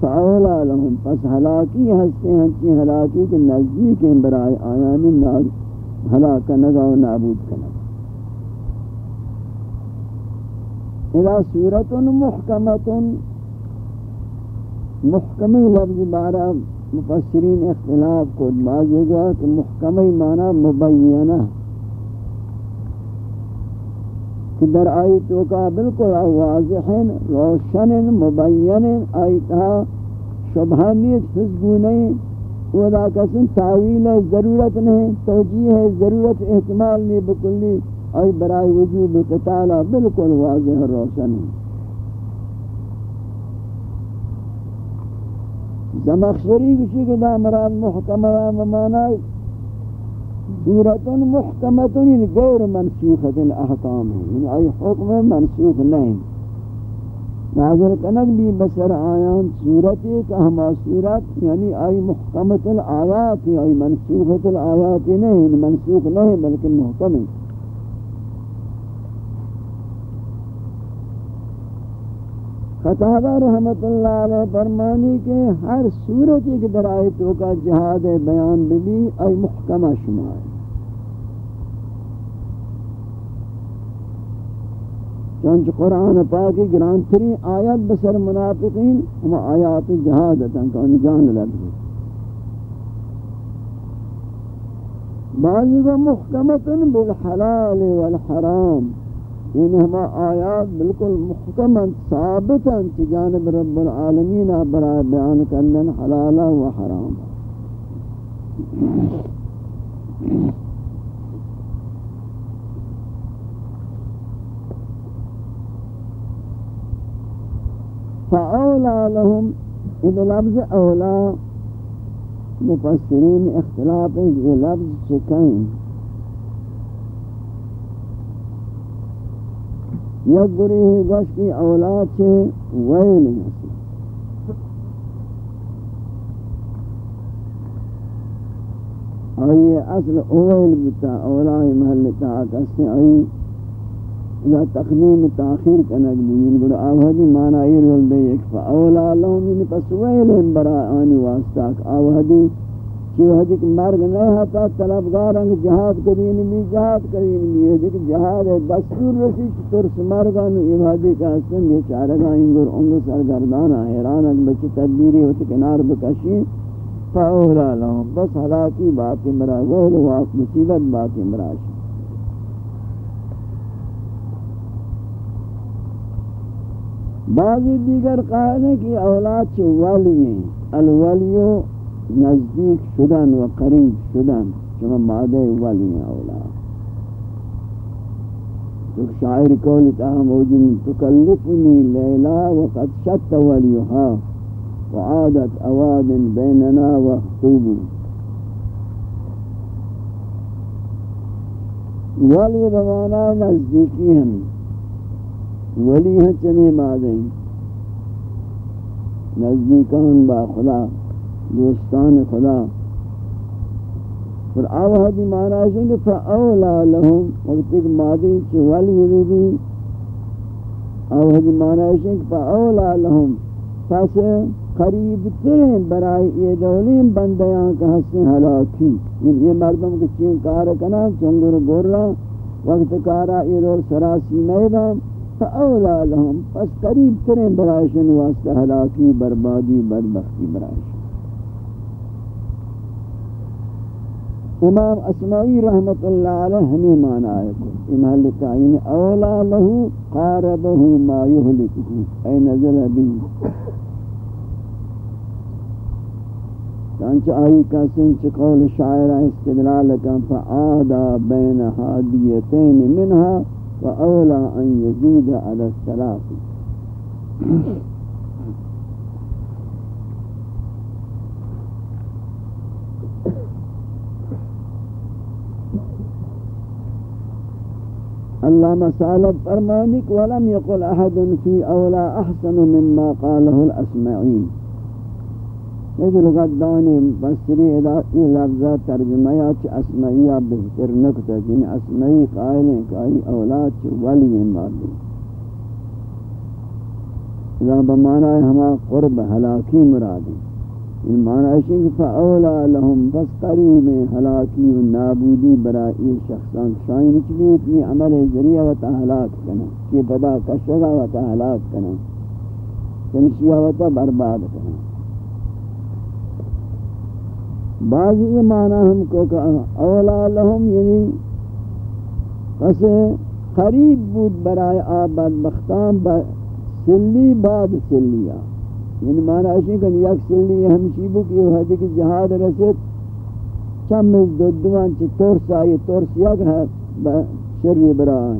فاولا لهم، پس حلاکی ہستے ہیں چی حلاکی کے نزدیک ہیں برای آیانی ناز نگا و نابود کنگا اذا سورت محکمت محکمی لفظ بارا مفسرین اختلاف کو بعض جگہ کہ محکمی معنی مبینہ کہ در آئی کا بالکل واضح روشن مبین آئیتا شبہانیت حسگو نہیں ودا کسن تعویل ضرورت نہیں، توجیہ ضرورت احتمال نہیں، بکلی، آئی برای وجوب قتالا بالکل واضح روشن زمخشری کسی کہ دا مراد محکمہ ممانائی سورت محکمت یعنی غیر منسوخت الاحکام ہے یعنی آئی حکم منسوخ نہیں ناظر کنک بھی بسر آیان سورت ایک اہما سورت یعنی آئی محکمت الآیات آئی منسوخت الآیات نہیں منسوخ نہیں بلکہ محکم ہے خطابہ رحمت اللہ علیہ فرمانی کہ ہر صورت ایک در آیتوں کا جہاد بیان بھی ای محکمہ شما ہے۔ چونچہ قرآن پاکی گرانتری آیت بسر منافقین، ہم آیات جہادتا کہ انجان لگے بعضی کو محکمتا بالحلال والحرام۔ این ہما آیات بالکل محکم ثابتا کہ جانب رب العالمین برائے بیان کرنن حلالا و حرام. فاولا لهم اذا لفظ اولا مفسرین اختلاف یہ لفظ چکائیں یک گریہ گوش کی اولاد چھے ویل ہسی آئی اصل اویل بتا، اولائی محلتا آکستے آئی یا تقدیم تاخیر کنک بین گڑا آوہدی معنی رول دے، ایک فا اولا لهم ان پس ویلہم برا آنی واسطاک آوہدی کہ وہ کہ مرگ نہ ہوتا طلبگار انگ جہاد کرین بھی جہاد کرین بھی ہے کہ جہاد ہے، دستور رسی پر چطور سمرگان عبادی کا حسن بیچارگا انگر انگ سرگردان حیران اگ بچی تدبیری ہوتی کنار بکشی فاولا لهم بس حلاکی بات مرا غول واق مصیبت بات مرا بعضی دیگر قائل ہے کہ اولاد چھ ولی ہیں، الولیو نزدیک شدن و قریب شدن چون مادہ ولی اولا. تو شاعر قول تاہم موجن تکلفنی لیلا وقد شت ولیها وعادت اواد بیننا وحطوب ولی بمانا نزدیکی ہم ولی ہیں چمی مادیں نزدیکان با خدا. دوستان خدا. پر آو حدی معنی ہے کہ فاولا لهم، وقت ایک مادی چوالی بھی بھی آو حدی معنی ہے کہ فاولا لهم، پس قریب ترین برائی یہ دولیم بندیاں کا حسن حلاکی. یعنی یہ مردم کے چین کار کنا چنگر گورا، وقت کارا یہ دول سراسی میدان. فاولا لهم، پس قریب ترین برائشن واسطہ حلاکی، بربادی، بدبختی برائشن امام اسماعی رحمت اللہ علیہ ہمیں معنی آئے کو امام لکھائین اولا لہو قاربہو ما یہلکہو، اے نزل بھی چانچہ آئی کا سنچ قول شاعرہ استدلال کا فعادا بین حادیتین منہا فاولا ان یزید علی السلاف علامہ صالب فرمانک ولم يقل احد في اولا احسن مما قاله الاسمعين یہ لغت دانی بصری ادائی لفظہ ترجمہ چ اسمعیہ بہتر نکتہ کہ اسمعی قائل ہیں کہ اولاد چ ولی مادی اذا بمعنی ہما قرب ہلاکی مرادی۔ ان معنی ہے کہ فاولا لهم بس قریب ہلاکی و نابودی برائی شخصان. شاین چلی اپنی عمل ذریعہ و تحلاک کنا کہ پدا کشگا و تحلاک کنا تنشیہ و تا برباد کنا بعض یہ معنی ہم کو کہ اولا لهم یعنی پس قریب بود برای آباد بختان سلی بعد سلیہ یعنی معنی ہے کہ یک سلی ہمشی بو کہ یہ ہے کہ جہاد رسید چم دو دوان چ تورسا یہ تورس یک ہے شر براہ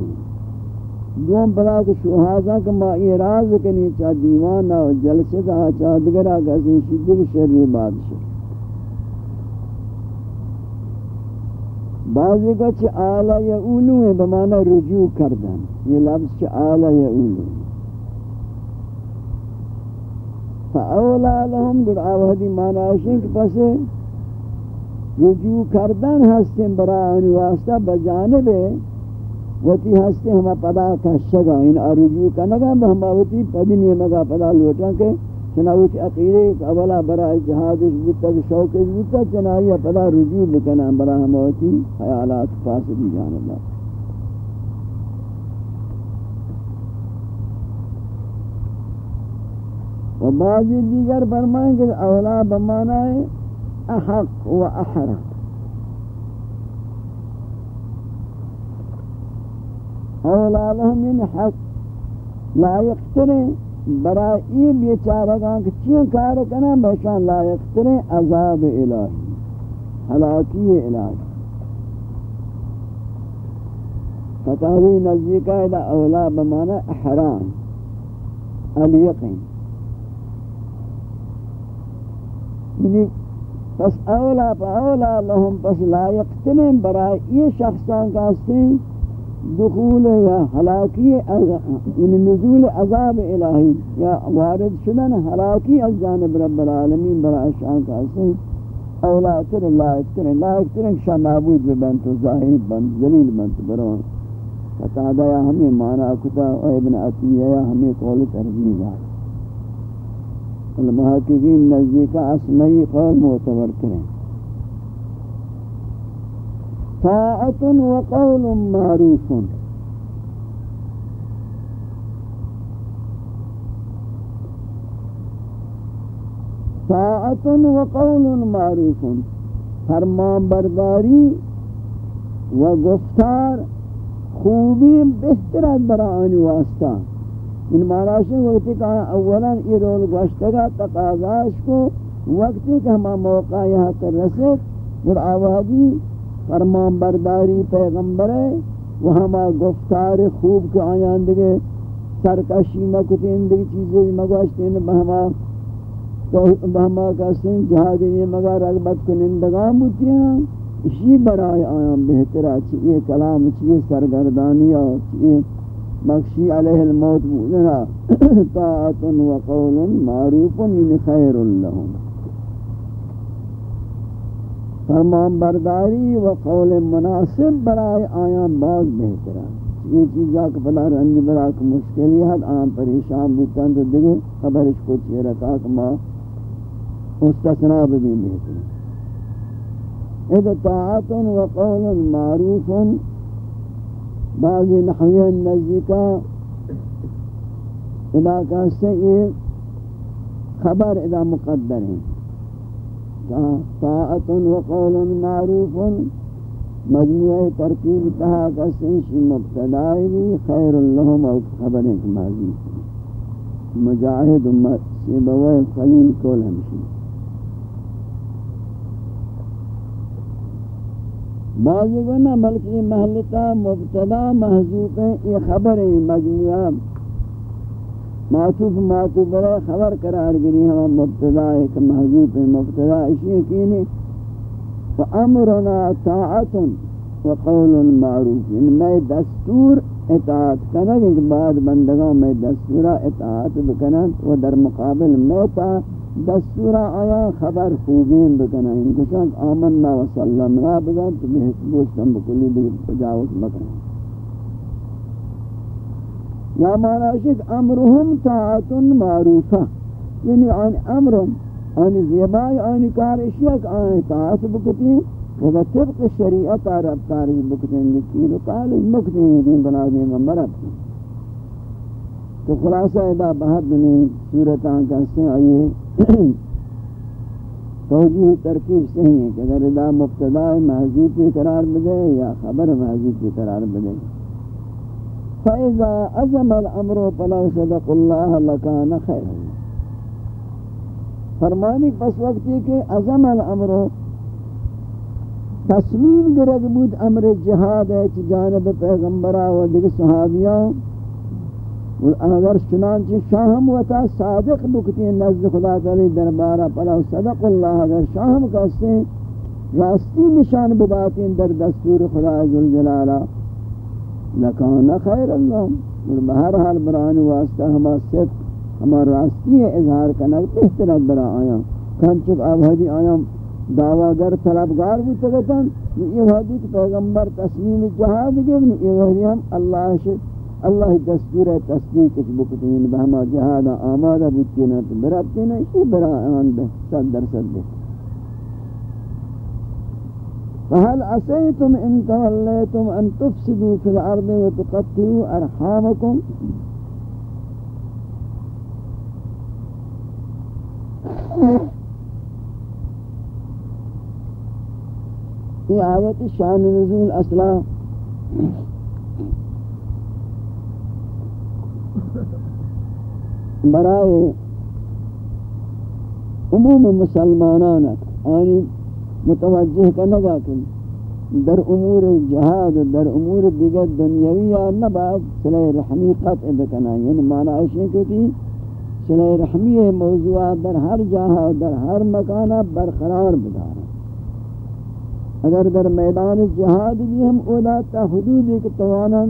دوم بلا کہ شہادہ کہ ما یہ کنی چا دیوان و جلسے دا چا دگرا کہ شدی شر بادشاہ بعضی کا چھ آلہ یا اولو ہے بمعنی رجوع کردن. یہ لفظ چھ آلہ یا اولو ہے فاولا لهم گر آوہدی معنی کہ پس رجوع کردن ہستیں برای واسطہ بجانب وتی ہستے ہما پدا کشگا ان رجوع کنگا ہما وتی پدنی مگا پدا لوٹا کے چناوچ عقیدے اولا برای جہادش بودتا شوقش بودتا چنائی پدا رجوع بکنا برای ہما وتی خیالات فاسدی جانب و بعضی دیگر فرمائیں کہ اولا بمانا احق و احرق اولا لهم یعنی حق لائق تریں برای این بیچارگان کہ چین کار کنا بشان لائق تریں، عذاب الہی حلاکی الہی۔ فتاوی نزدیکہ دا اولا بمانا احرام الیقین یعنی پس اولا پا اولا لهم، پس لائق تنیں برای یہ شخصان کا سن دخول یا حلاکی یعنی نزول عذاب الہی یا وارد شدن حلاکی از جانب رب العالمین برای شان کا سن اولا تر لائق تنیں لائق تنیں شاہ معبود ببنت و ظاہر بند ذلیل بنت برون فتادہ یا ہمیں مانا کتا و ابن عطیہ یا ہمیں قول تربیز آئے المحققین نزدیک اسمعی قول معتبر کریں طاعت و قول معروف. طاعت و قول معروف. فرمان برداری و گفتار خوبی بہتر از ان معنی وقتی کہ اولا یہ رول گوشتگا تقاضاش کو، وقتی کہ ہما موقع یہاں تر رسد اور آوازی فرمان برداری پیغمبر ہے وہ ہما گفتار خوب کے آیان دگے سرکشی مکتین دگی چیزیں مگوشتین بہما بہما کسن جہادی مگا رغبت کنندگان بوتی ہیں اسی برای آیان بہترہ چیئے کلام چیئے سرگردانی اور مخشی علیہ الموت بودنا طاعت و قول معروف یعنی خیر لهم. فرمان برداری و قول مناسب برای آیان باز بہتران. یہ چیزا کہ پلا رنجی برا کہ مشکلی حد آن پریشان بودتاں تو دیگے خبرش کو چیرہ کہ ما مستثنا بھی بہتران. اذا طاعت و قول معروف بعضی نحوی نزدیکا علاقہ سے یہ خبر ادا مقدر ہیں۔ طاعت و قول معروف، مجموعہ ترکیب تہا کسنش مبتدائی بھی خیر اللہم او خبر ایک ماضی۔ مجاہد امت سیبوہ خلیل کول ہمشی بعضی گونا بلکہ یہ محلتا مبتدا محضوب ہے یہ خبر ہے مجموعہ معطوف معطوف برای خبر قرار گری ہم مبتدا ہے کہ محضوب ہے مبتدا اسی یقینی فامرنا طاعت وقول معروف ان میں دستور اطاعت کرنا کہ بعد بندگاں میں دستورہ اطاعت بکنا و در مقابل میں طاعت دستورا آیا، خبر خوبین بکنا ان کو شاید آمنا و سلمنا بگن تو بہت بوشتن بکلی بھی تجاوز بکنا یا مانا شک امرهم طاعت معروفہ یعنی آن امرم، آن زیبای، آن کار اشیاء آن طاعت بکتی و طبق شریعت عرب بکتی. لکیل و قال مکتی دین بنا دین مرد. تو خلاصہ ادا بہت دنی صورتان کہتے ہیں آئیے۔ توجیہ ترکیب صحیح ہے کہ اگر ادا مبتدا محضوب پہ قرار بدے یا خبر محضوب پہ قرار بدے۔ فَإِذَا أَزَمَ الْأَمْرُ فَلَوْ صَدَقُ اللَّهَ لَكَانَ خَيْرًا۔ فرمانی پس وقتی کہ عظم الامر تصمیم گرگ بود امر جہاد ہے چی جانب پیغمبرہ و دیگر صحابیاں۔ اگر چنانچہ شاہم وتا صادق بکتی نزد خدا تعالی دربارہ پلا صدق اللہ اگر شاہم کہتے ہیں، راستی نشان بباتی در دستور خدا ذوالجلالہ لکان خیر اللہ۔ اور بہر حال بران واسطہ ہما صدق، ہما راستی اظہار کنک بہتر برا آیا کھنچک آبادی آیا دعواگر طلبگار بھی تگتن یہ حدیث پیغمبر تسلیم جہاد گئے، یہ وحدی ہم اللہ سے اللہ دستور تصدیق اس بکتین بہما جہادا آمادہ بکتینا تو برابتینا اسی برا آن در صد بے فهل عسيتم ان توليتم ان تفسدوا في الأرض وتقطعوا ارحامكم یہ آیت شان نزول أصلا. برائے عموم مسلمانان آنی متوجہ کنگا کہ در امور جہاد در امور دیگر دنیاوی نباد صلح رحمی قطع بکنا یعنی معنی اشیاء کہتی صلح رحمی موضوع در ہر جہاں در ہر مکانہ برقرار بدارا اگر در میدان جہاد بھی ہم اولا تا حدود ایک توانن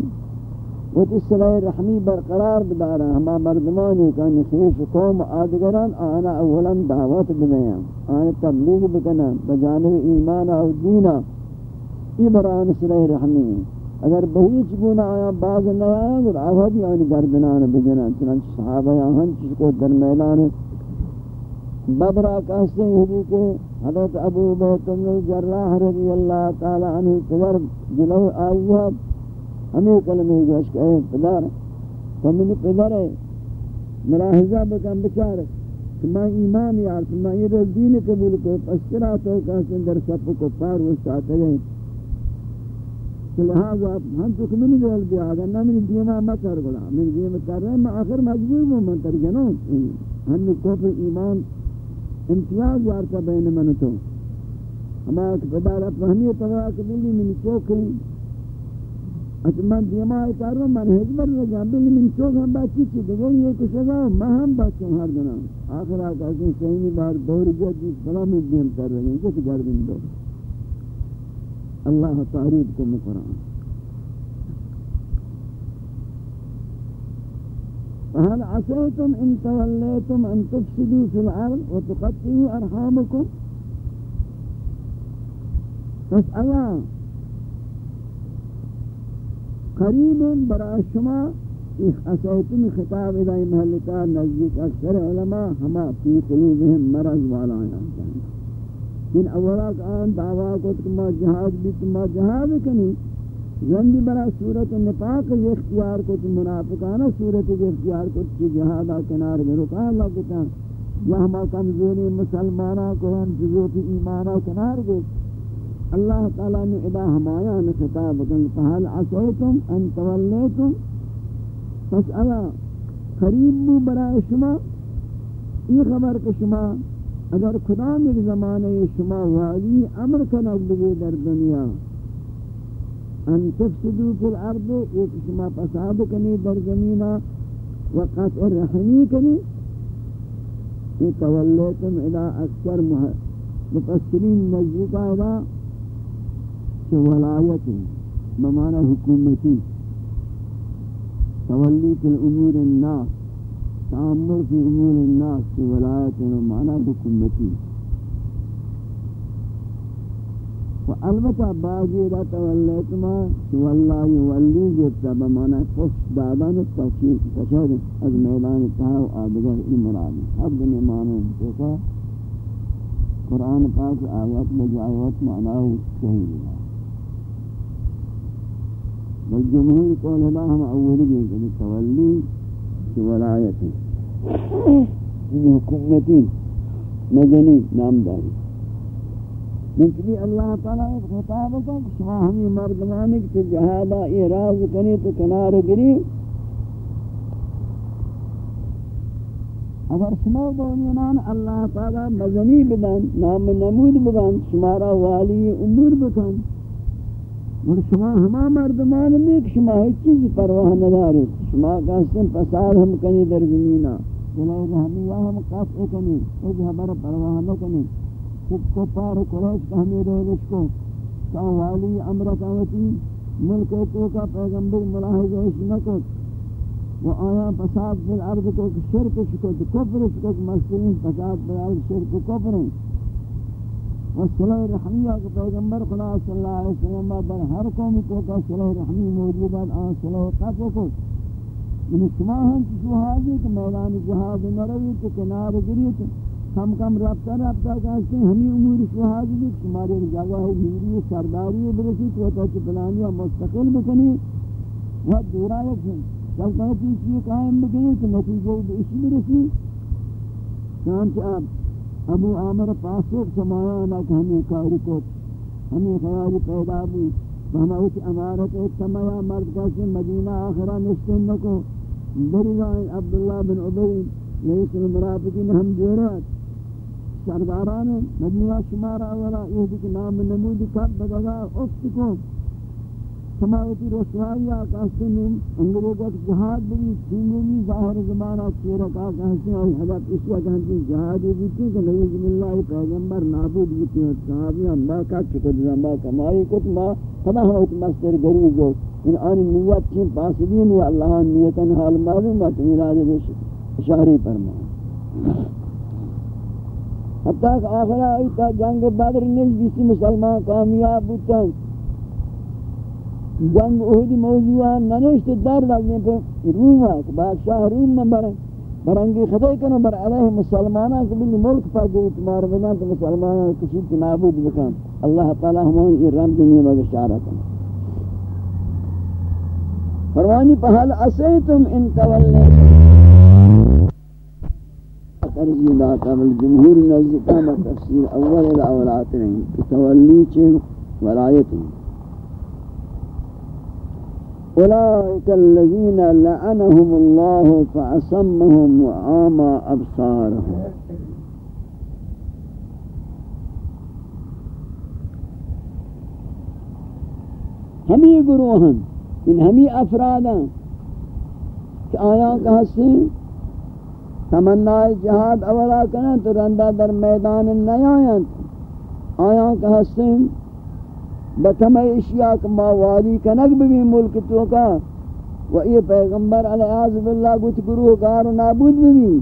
وہ تو صلح رحمی برقرار بدارا، ہما مردمانی کا نخیش قوم آدگران آنا اولا دعوت بدیاں آنا تبلیغ بکنا بجانب ایمان و دینا ای بران صلح رحمی. اگر بہیچ گونا آیا باز نیا اگر آوازی آنی گردنان بجنا چنانچہ صحابہ آہن چیز کو در میدان بدرہ کہستے ہیں کہ حضرت ابو بہت الجراح رضی اللہ تعالی عنہ پدر جلو آئی ہمیں کلمہ گوش کہ اے پدر تو من پدر ہے۔ ملاحظہ بکن بچار کہ میں ایمان یار کہ میں یہ دین قبول کو پس چرا تو کہتے ہیں در سب کو پار وستاتے گئے تو لہذا ہم تو کمنی دول بھی آگا نا من دیما مکر گلا۔ من دیما کر رہے ہیں میں آخر مجبور ہوں من ترجنوں ہم نے کفر، ایمان، امتیاز یارتا بین من تو ہما کہ پدارا فہمی توا کہ بلی من اتمام دیما کارو من حضور لگا بل من چوک ہم بات چی تو وہ یہ کچھ لگا میں هم بات کیوں ہر دنا آخر اج از نے صحیح بار دور جو جس بلا میں دین کر رہے ہیں کچھ گھر دو؟ اللہ تعریف کو مقران فهل عصيتم ان تولیتم ان تفسدوا في الأرض وتقطعوا ارحامكم فاسألوا قریب برای شما عصیتم خطاب ادائی محلتا نزدیک اکثر علماء ہما فی قلوبهم مرض والا ہیں ان اولا آن دعویٰ کو تمہا جہاد بھی تمہا جہاد کنی زندی برا صورت نفاق یہ اختیار کو تو منافقانہ صورت یہ اختیار کو تو جہادہ کنار میں رکا اللہ کو کتا یا ہما کمزوری مسلمانہ کو ہم جزوت ایمانہ کنار گے اللہ تعالیٰ نے ادا ہمایا نے خطاب کن فحل عصیتم أن تولیتم پس اللہ قریب بو برای شما. یہ خبر کہ شما اگر خدا میں زمانے شما والی أمر کنک بگے در دنیا. ان تفسدو فی الأرض ایک شما فساد کنی در زمینہ وقت الرحمی کنی. یہ تولیتم إلى اکثر مفسرین نزدیکا إلى کہ ولایت بمعنی حکومتی تولی فی الأمور الناس تعمل فی أمور الناس کی ولایت بمعنی حکومتی و البتہ بعضی دا تولیت ما واللہ یولی جبتا بمانا خوش دادان تشیر از میدان تاو آدگر امرانی حب دن امانا دیکھا قرآن پاک آیات بجائیوت معناو صحیح دیا بل جمہور قول گئے کہ تولی کی ولایت حکومتی مدنی نامداری لیکن اللہ ایک خطاب کو شما ہمیں مردمانی کی جہادہ اعراض کنی تو کنار گری اگر شما دونینان اللہ تعالیٰ مزنی بدن نام نمود بدن شمارا والی امور بکن اور شما ہما مردمان میں کہ شما ایک چیز پرواہ نداری شما کہستن پسار ہم کنی در زمینہ. جنہی ہمیں ہم قفع کنی ایک ہمارا پرواہ نکنی. کفار قریش کا ہمیں روزش کو کہ والی امرت آوتی ملک تو کا پیغمبر ملاحظہ اس نکت و آیا فساد فی الارض کو شرک شکت کفر شکت مسلمین فساد فی الارض، شرک کفر. ہیں و صلح رحمیہ کو پیغمبر خدا صلی اللہ علیہ وسلم بر ہر قوم کو کا صلح رحمی موجود ہے، آن صلح قفر کو۔ من شما ہم چیزو حاضر کہ میدان جہاد نروی تو کنار گریت کم کم رابطہ رابطہ کہتے ہیں، ہمیں امور شہاد بھی تمہارے جگہ ہے میری سرداری برسی تو ہوتا کہ پلانیا مستقل بکنی وہ دورا یکن جب کہتے ہیں چیز قائم بکنی تو نتیجہ اسی برسی چانچہ اب ابو عامر پاسوک سمایا نا کہ ہمیں کاری کو ہمیں خیال پیدا بھی ہم اس امارت ایک سمایا مرد کہتے مدینہ آخرہ نشتن کو برزائن عبداللہ بن عبی رئیس المرافقین ہم جورات سرداران مدنیہ شمارا آولا یہ کہ نام نمودی کب بدگا افت کو سماوتی رسوائی آقا سنن انگلوں کو جہاد بھی تینومی ظاہر زمانہ چیرک آقا حسن اور حضرت اس وقت ہنچی جہادی بیتی کہ نوز اللہ پیغمبر نابود بیتی ہیں صحابی ہم با کت چکت زنبا کمائی کت ما خدا ہم ایک مستر گریز ہو ان آنی نیت چین پاسدین یا اللہ نیتن حال معلوم بات میلاد اشاری فرمان حتی کہ آخرہ آئی تا جنگ بدر نیز بیسی مسلمان کامیاب بودتا جنگ احدی موضوع ننشت در لگنے پر روم ہے کہ بادشاہ روم میں بریں برنگی خطے کنو بر علیہ مسلمانہ کہ بلی ملک پر جو اتمار بنا تو مسلمانہ کسی کی نابود بکن۔ اللہ تعالی ہمیں یہ رمز نہیں مگر شعرہ کرنا فرمانی پہل اسیتم ان تولیتم ترجی لا قبل جمہور نزدکہ تفسیر اول الاولات رہیں تولی چھ ولایت ہیں۔ أولئك الذين لعنهم الله فأسمهم وعامى أبصارهم. ہمی گروہن ان ہمی افراداں کہ آیاں کا حسین تمنائے جہاد اولا کریں تو رندہ در میدان نیاں آیاں کا حسین بتم اشیاء کما والی کنک بھی ملک تو کا، و یہ پیغمبر علیہ عز باللہ گوت گروہ کار و نابود بھی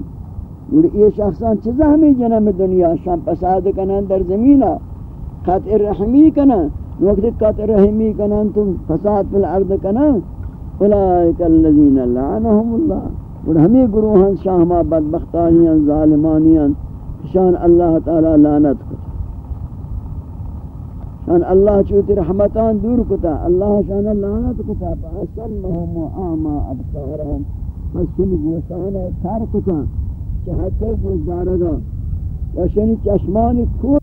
اور یہ شخصان چیزا ہمیں جنم دنیا شام پساد کنن در زمینہ، قطع رحمی کنن۔ وقت قطع رحمی کنن تم فساد فی الارض کنن۔ اولئیک اللذین لعنہم اللہ۔ اور ہمیں گروہاں شاہما بدبختانیاں، ظالمانیاں، شان اللہ تعالی لعنت کو ان اللہ چوتی رحمتان دور کتا، اللہ شان لعنت کتا فاسمهم وآما ابصارهم فسن گوشان تر کتا چہتے گزارگا۔ و شنی چشمان کور